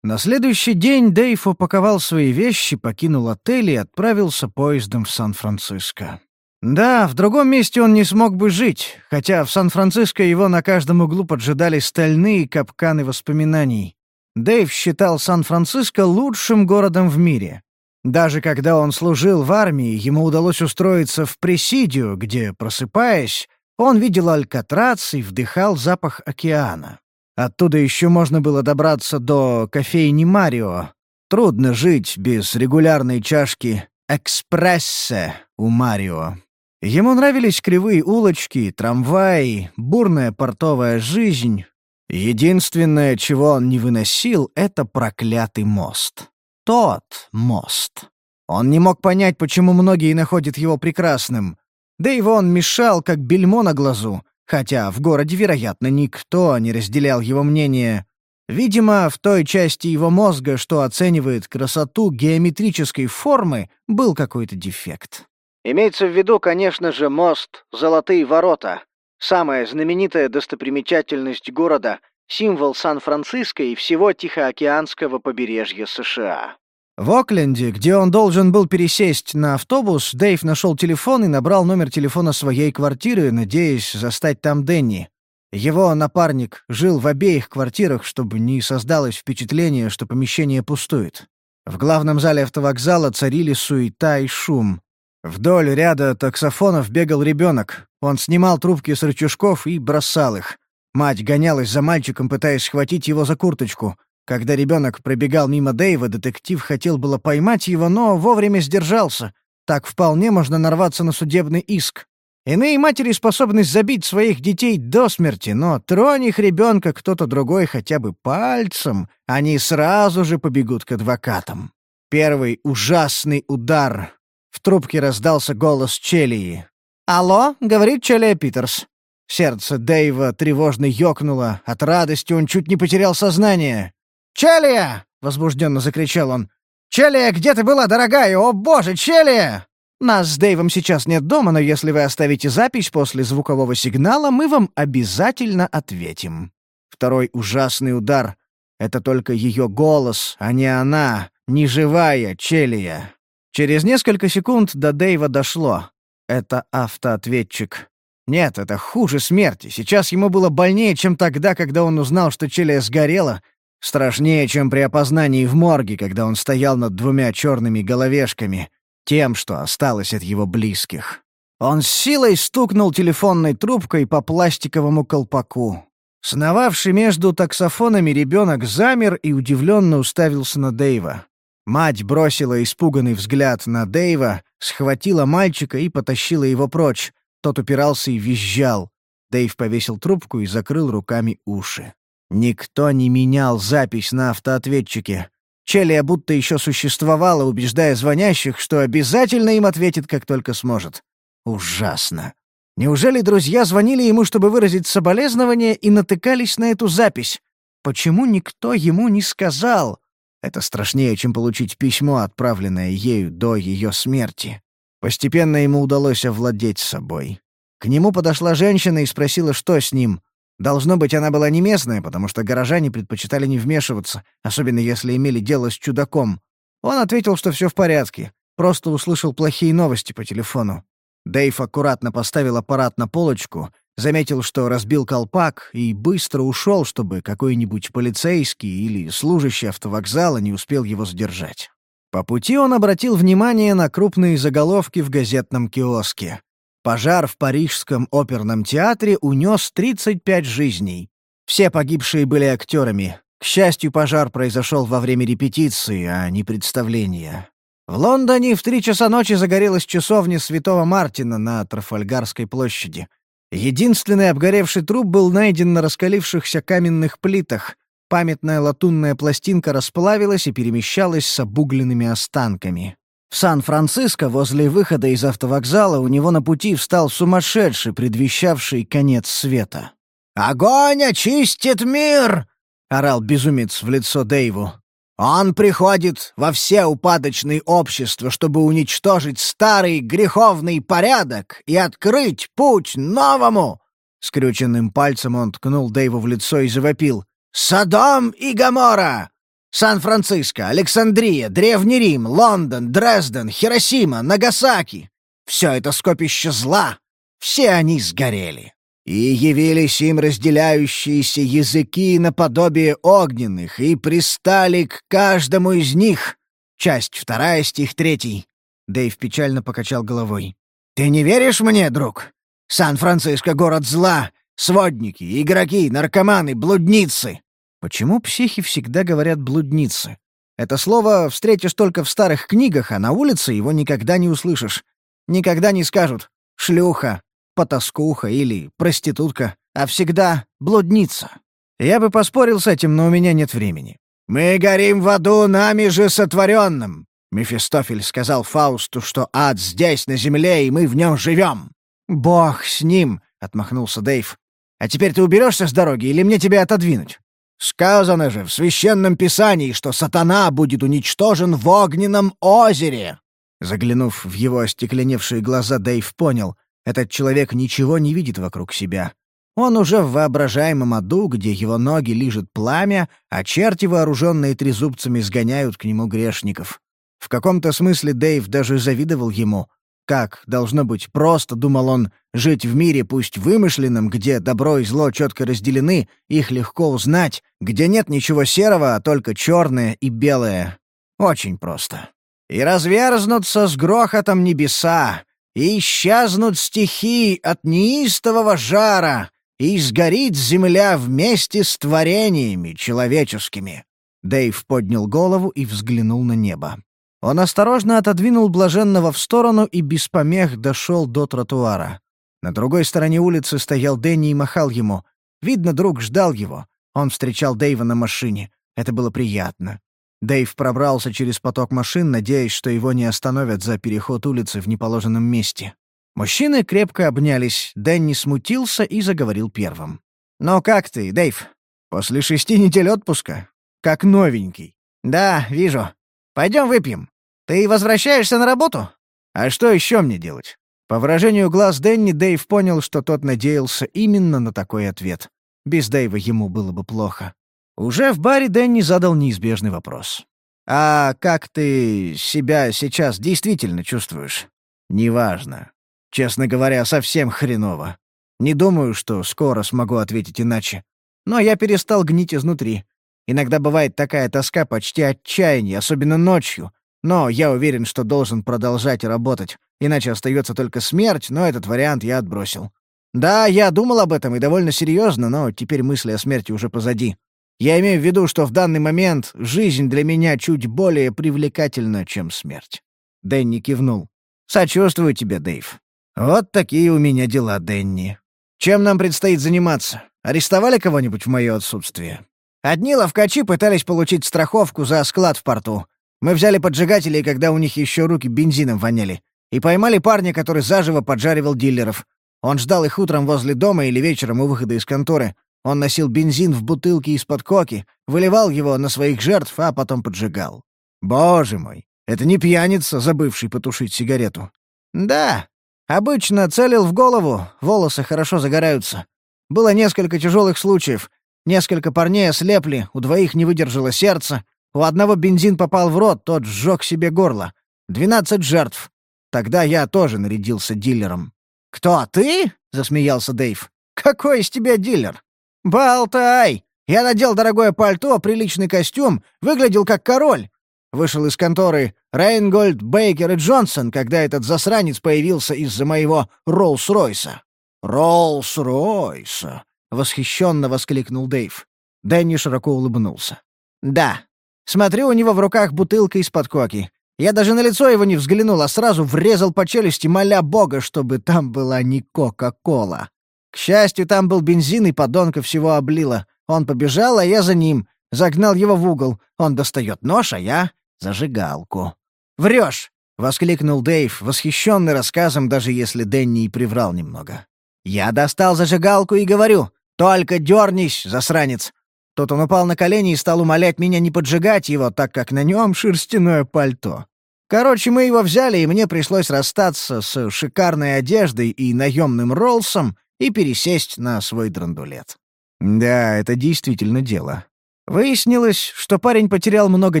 На следующий день Дэйв упаковал свои вещи, покинул отель и отправился поездом в Сан-Франциско. Да, в другом месте он не смог бы жить, хотя в Сан-Франциско его на каждом углу поджидали стальные капканы воспоминаний. Дэйв считал Сан-Франциско лучшим городом в мире. Даже когда он служил в армии, ему удалось устроиться в Пресидию, где, просыпаясь, он видел Алькатрац и вдыхал запах океана. Оттуда еще можно было добраться до кофейни «Марио». Трудно жить без регулярной чашки «экспрессе» у «Марио». Ему нравились кривые улочки, трамваи, бурная портовая жизнь, Единственное, чего он не выносил, — это проклятый мост. Тот мост. Он не мог понять, почему многие находят его прекрасным. Да и вон мешал, как бельмо на глазу, хотя в городе, вероятно, никто не разделял его мнение. Видимо, в той части его мозга, что оценивает красоту геометрической формы, был какой-то дефект. Имеется в виду, конечно же, мост «Золотые ворота», самая знаменитая достопримечательность города, символ Сан-Франциско и всего Тихоокеанского побережья США. В Окленде, где он должен был пересесть на автобус, Дэйв нашел телефон и набрал номер телефона своей квартиры, надеясь застать там Дэнни. Его напарник жил в обеих квартирах, чтобы не создалось впечатление, что помещение пустует. В главном зале автовокзала царили суета и шум. Вдоль ряда таксофонов бегал ребенок. Он снимал трубки с рычажков и бросал их. Мать гонялась за мальчиком, пытаясь схватить его за курточку — когда ребенок пробегал мимо Дэйва, детектив хотел было поймать его, но вовремя сдержался. Так вполне можно нарваться на судебный иск. Иные матери способны забить своих детей до смерти, но тронь их ребенка кто-то другой хотя бы пальцем, они сразу же побегут к адвокатам. Первый ужасный удар. В трубке раздался голос Челии. «Алло», — говорит Челия Питерс. Сердце Дэйва тревожно ёкнуло. От радости он чуть не потерял сознание. «Челия!» — возбужденно закричал он. «Челия, где ты была, дорогая? О, боже, Челия!» «Нас с Дэйвом сейчас нет дома, но если вы оставите запись после звукового сигнала, мы вам обязательно ответим». Второй ужасный удар — это только ее голос, а не она, не живая Челия. Через несколько секунд до Дэйва дошло. Это автоответчик. Нет, это хуже смерти. Сейчас ему было больнее, чем тогда, когда он узнал, что Челия сгорела, Страшнее, чем при опознании в морге, когда он стоял над двумя черными головешками, тем, что осталось от его близких. Он с силой стукнул телефонной трубкой по пластиковому колпаку. Сновавший между таксофонами ребенок замер и удивленно уставился на Дэйва. Мать бросила испуганный взгляд на Дэйва, схватила мальчика и потащила его прочь. Тот упирался и визжал. Дэйв повесил трубку и закрыл руками уши. Никто не менял запись на автоответчике. Челия будто еще существовала, убеждая звонящих, что обязательно им ответит, как только сможет. Ужасно. Неужели друзья звонили ему, чтобы выразить соболезнование, и натыкались на эту запись? Почему никто ему не сказал? Это страшнее, чем получить письмо, отправленное ею до ее смерти. Постепенно ему удалось овладеть собой. К нему подошла женщина и спросила, что с ним. Должно быть, она была не местная, потому что горожане предпочитали не вмешиваться, особенно если имели дело с чудаком. Он ответил, что все в порядке, просто услышал плохие новости по телефону. Дэйв аккуратно поставил аппарат на полочку, заметил, что разбил колпак, и быстро ушел, чтобы какой-нибудь полицейский или служащий автовокзала не успел его сдержать. По пути он обратил внимание на крупные заголовки в газетном киоске. Пожар в Парижском оперном театре унес 35 жизней. Все погибшие были актерами. К счастью, пожар произошел во время репетиции, а не представления. В Лондоне в три часа ночи загорелась часовня Святого Мартина на Трафальгарской площади. Единственный обгоревший труп был найден на раскалившихся каменных плитах. Памятная латунная пластинка расплавилась и перемещалась с обугленными останками. В Сан-Франциско возле выхода из автовокзала у него на пути встал сумасшедший, предвещавший конец света. «Огонь очистит мир!» — орал безумец в лицо Дэйву. «Он приходит во все упадочные общества, чтобы уничтожить старый греховный порядок и открыть путь новому!» Скрюченным пальцем он ткнул Дэйву в лицо и завопил. «Содом и Гоморра! Сан-Франциско, Александрия, Древний Рим, Лондон, Дрезден, Хиросима, Нагасаки. Все это скопище зла. Все они сгорели. И явились им разделяющиеся языки наподобие огненных, и пристали к каждому из них. Часть вторая, стих третий. Дэйв печально покачал головой. «Ты не веришь мне, друг? Сан-Франциско — город зла, сводники, игроки, наркоманы, блудницы. Почему психи всегда говорят «блудницы»? Это слово встретишь только в старых книгах, а на улице его никогда не услышишь. Никогда не скажут «шлюха», «потаскуха» или «проститутка», а всегда «блудница». Я бы поспорил с этим, но у меня нет времени. «Мы горим в аду нами же сотворенным!» Мефистофель сказал Фаусту, что ад здесь, на земле, и мы в нем живем. «Бог с ним!» — отмахнулся Дэйв. «А теперь ты уберешься с дороги или мне тебя отодвинуть?» «Сказано же в священном писании, что сатана будет уничтожен в огненном озере!» Заглянув в его остекленевшие глаза, Дэйв понял — этот человек ничего не видит вокруг себя. Он уже в воображаемом аду, где его ноги лижет пламя, а черти, вооруженные трезубцами, сгоняют к нему грешников. В каком-то смысле Дэйв даже завидовал ему. Как, должно быть, просто, думал он, жить в мире, пусть вымышленном, где добро и зло четко разделены, их легко узнать, где нет ничего серого, а только черное и белое. Очень просто. И разверзнутся с грохотом небеса, и исчезнут стихии от неистового жара, и сгорит земля вместе с творениями человеческими». Дэйв поднял голову и взглянул на небо. Он осторожно отодвинул блаженного в сторону и без помех дошел до тротуара. На другой стороне улицы стоял Дэнни и махал ему. Видно, друг ждал его. Он встречал Дэйва на машине. Это было приятно. Дэйв пробрался через поток машин, надеясь, что его не остановят за переход улицы в неположенном месте. Мужчины крепко обнялись, Дэнни смутился и заговорил первым. «Ну как ты, Дэйв? После шести недель отпуска? Как новенький?» «Да, вижу. Пойдем выпьем. Ты возвращаешься на работу? А что еще мне делать?» По выражению глаз Дэнни, Дэйв понял, что тот надеялся именно на такой ответ. Без Дэйва ему было бы плохо. Уже в баре Дэнни задал неизбежный вопрос. «А как ты себя сейчас действительно чувствуешь?» «Неважно. Честно говоря, совсем хреново. Не думаю, что скоро смогу ответить иначе. Но я перестал гнить изнутри. Иногда бывает такая тоска, почти отчаяние, особенно ночью. Но я уверен, что должен продолжать работать. Иначе остается только смерть, но этот вариант я отбросил. Да, я думал об этом и довольно серьезно, но теперь мысли о смерти уже позади. Я имею в виду, что в данный момент жизнь для меня чуть более привлекательна, чем смерть. Дэнни кивнул. «Сочувствую тебе, Дэйв. Вот такие у меня дела, Дэнни. Чем нам предстоит заниматься? Арестовали кого-нибудь в мое отсутствие? Одни ловкачи пытались получить страховку за склад в порту. Мы взяли поджигателей, когда у них еще руки бензином воняли. И поймали парня, который заживо поджаривал дилеров. Он ждал их утром возле дома или вечером у выхода из конторы. Он носил бензин в бутылке из-под коки, выливал его на своих жертв, а потом поджигал. Боже мой, это не пьяница, забывший потушить сигарету. Да, Обычно целил в голову, волосы хорошо загораются. Было несколько тяжелых случаев. Несколько парней ослепли, у двоих не выдержало сердце. У одного бензин попал в рот, тот сжег себе горло. Двенадцать жертв. Тогда я тоже нарядился дилером. «Кто, ты?» — засмеялся Дэйв. «Какой из тебя дилер?» «Болтай! Я надел дорогое пальто, приличный костюм, выглядел как король. Вышел из конторы Рейнгольд, Бейкер и Джонсон, когда этот засранец появился из-за моего Роллс-Ройса. «Роллс-Ройса!» — восхищенно воскликнул Дэйв. Дэнни широко улыбнулся. «Да. Смотрю, у него в руках бутылка из-под коки. Я даже на лицо его не взглянул, а сразу врезал по челюсти, моля бога, чтобы там была не Кока-Кола. К счастью, там был бензин, и подонка всего облила. Он побежал, а я за ним. Загнал его в угол. Он достает нож, а я зажигалку. «Врешь!» — воскликнул Дэйв, восхищенный рассказом, даже если Дэнни и приврал немного. «Я достал зажигалку и говорю, только дернись, засранец!» Тут он упал на колени и стал умолять меня не поджигать его, так как на нем шерстяное пальто. Короче, мы его взяли, и мне пришлось расстаться с шикарной одеждой и наемным Роллсом и пересесть на свой драндулет. Да, это действительно дело. Выяснилось, что парень потерял много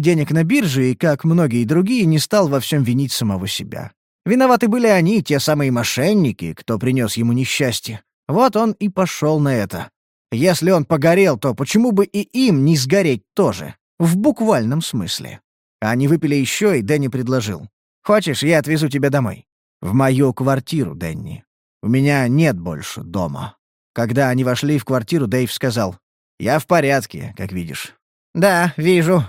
денег на бирже и, как многие другие, не стал во всем винить самого себя. Виноваты были они, те самые мошенники, кто принес ему несчастье. Вот он и пошел на это. Если он погорел, то почему бы и им не сгореть тоже? В буквальном смысле. Они выпили еще, и Дэнни предложил. «Хочешь, я отвезу тебя домой?» «В мою квартиру, Дэнни. У меня нет больше дома». Когда они вошли в квартиру, Дэйв сказал, «Я в порядке, как видишь». «Да, вижу».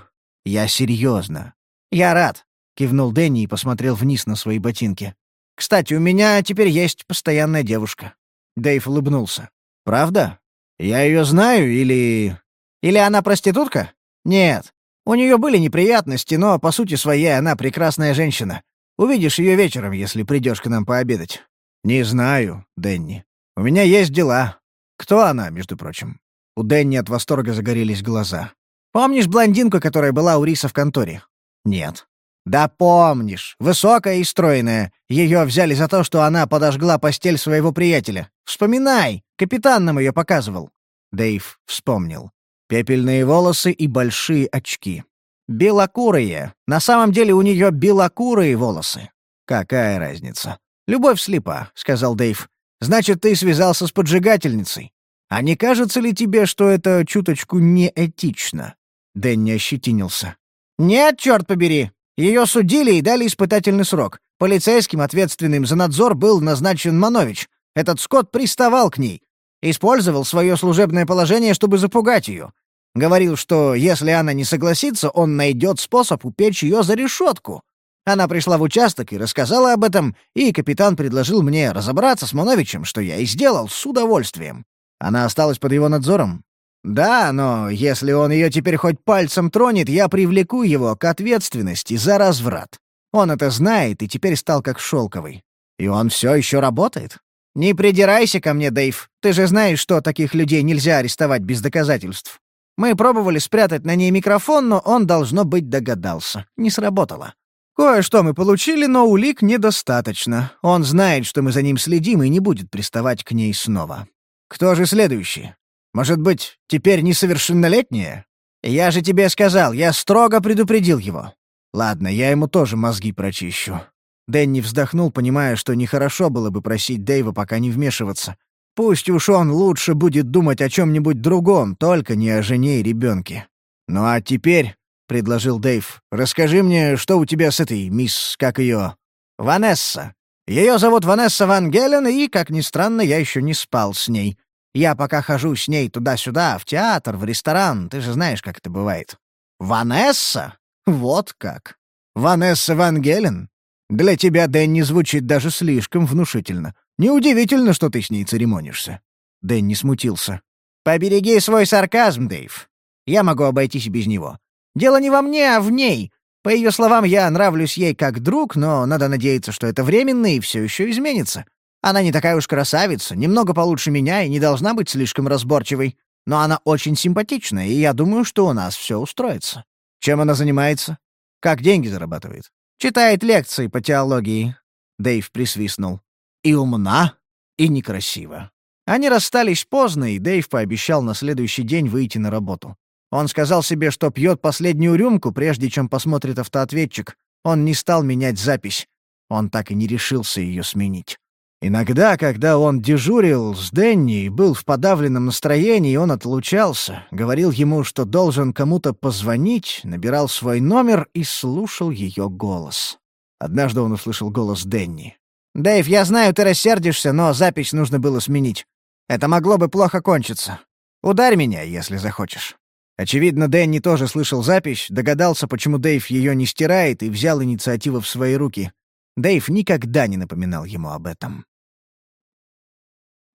«Я серьезно». «Я рад», — кивнул Дэнни и посмотрел вниз на свои ботинки. «Кстати, у меня теперь есть постоянная девушка». Дэйв улыбнулся. «Правда? Я ее знаю или...» «Или она проститутка?» «Нет. У нее были неприятности, но, по сути своей, она прекрасная женщина. Увидишь ее вечером, если придешь к нам пообедать». «Не знаю, Дэнни. У меня есть дела. Кто она, между прочим?» У Дэнни от восторга загорелись глаза. «Помнишь блондинку, которая была у Риса в конторе?» «Нет». «Да помнишь. Высокая и стройная. Ее взяли за то, что она подожгла постель своего приятеля. Вспоминай! Капитан нам ее показывал». Дэйв вспомнил. Пепельные волосы и большие очки. Белокурые. На самом деле у нее белокурые волосы. Какая разница? «Любовь слепа», — сказал Дэйв. «Значит, ты связался с поджигательницей. А не кажется ли тебе, что это чуточку неэтично?» Дэнни ощетинился. «Нет, черт побери! Ее судили и дали испытательный срок. Полицейским, ответственным за надзор, был назначен Манович. Этот Скотт приставал к ней. Использовал свое служебное положение, чтобы запугать ее. Говорил, что если она не согласится, он найдет способ упечь ее за решетку. Она пришла в участок и рассказала об этом, и капитан предложил мне разобраться с Мановичем, что я и сделал с удовольствием. Она осталась под его надзором? Да, но если он ее теперь хоть пальцем тронет, я привлеку его к ответственности за разврат. Он это знает и теперь стал как шелковый. И он все еще работает. Не придирайся ко мне, Дэйв. Ты же знаешь, что таких людей нельзя арестовать без доказательств. Мы пробовали спрятать на ней микрофон, но он, должно быть, догадался. Не сработало. Кое-что мы получили, но улик недостаточно. Он знает, что мы за ним следим и не будет приставать к ней снова. Кто же следующий? Может быть, теперь несовершеннолетняя? Я же тебе сказал, я строго предупредил его. Ладно, я ему тоже мозги прочищу. Дэнни вздохнул, понимая, что нехорошо было бы просить Дэйва пока не вмешиваться. Пусть уж он лучше будет думать о чем-нибудь другом, только не о жене и ребенке. Ну а теперь предложил Дэйв. «Расскажи мне, что у тебя с этой мисс... как ее...» «Ванесса. Ее зовут Ванесса Ван Гелен, и, как ни странно, я еще не спал с ней. Я пока хожу с ней туда-сюда, в театр, в ресторан, ты же знаешь, как это бывает». «Ванесса? Вот как. Ванесса Ван Гелен? Для тебя Дэнни звучит даже слишком внушительно. Неудивительно, что ты с ней церемонишься». Дэнни смутился. «Побереги свой сарказм, Дэйв. Я могу обойтись без него. Дело не во мне, а в ней. По ее словам, я нравлюсь ей как друг, но надо надеяться, что это временно и все еще изменится. Она не такая уж красавица, немного получше меня и не должна быть слишком разборчивой. Но она очень симпатичная, и я думаю, что у нас все устроится. Чем она занимается? Как деньги зарабатывает? Читает лекции по теологии. Дэйв присвистнул. И умна, и некрасива. Они расстались поздно, и Дэйв пообещал на следующий день выйти на работу. Он сказал себе, что пьет последнюю рюмку, прежде чем посмотрит автоответчик. Он не стал менять запись. Он так и не решился ее сменить. Иногда, когда он дежурил с Денни и был в подавленном настроении, он отлучался, говорил ему, что должен кому-то позвонить, набирал свой номер и слушал ее голос. Однажды он услышал голос Денни. «Дэйв, я знаю, ты рассердишься, но запись нужно было сменить. Это могло бы плохо кончиться. Ударь меня, если захочешь». Очевидно, Дэнни тоже слышал запись, догадался, почему Дэйв ее не стирает, и взял инициативу в свои руки. Дэйв никогда не напоминал ему об этом.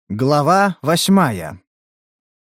Глава восьмая.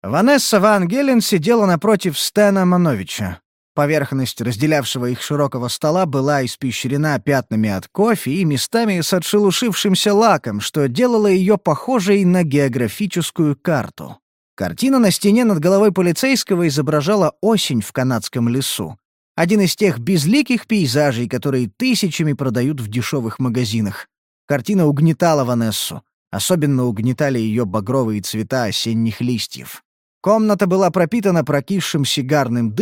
Ванесса Ван Гелен сидела напротив Стэна Мановича. Поверхность разделявшего их широкого стола была испещрена пятнами от кофе и местами с отшелушившимся лаком, что делало ее похожей на географическую карту. Картина на стене над головой полицейского изображала осень в канадском лесу. Один из тех безликих пейзажей, которые тысячами продают в дешевых магазинах. Картина угнетала Ванессу. Особенно угнетали ее багровые цвета осенних листьев. Комната была пропитана прокисшим сигарным дымом,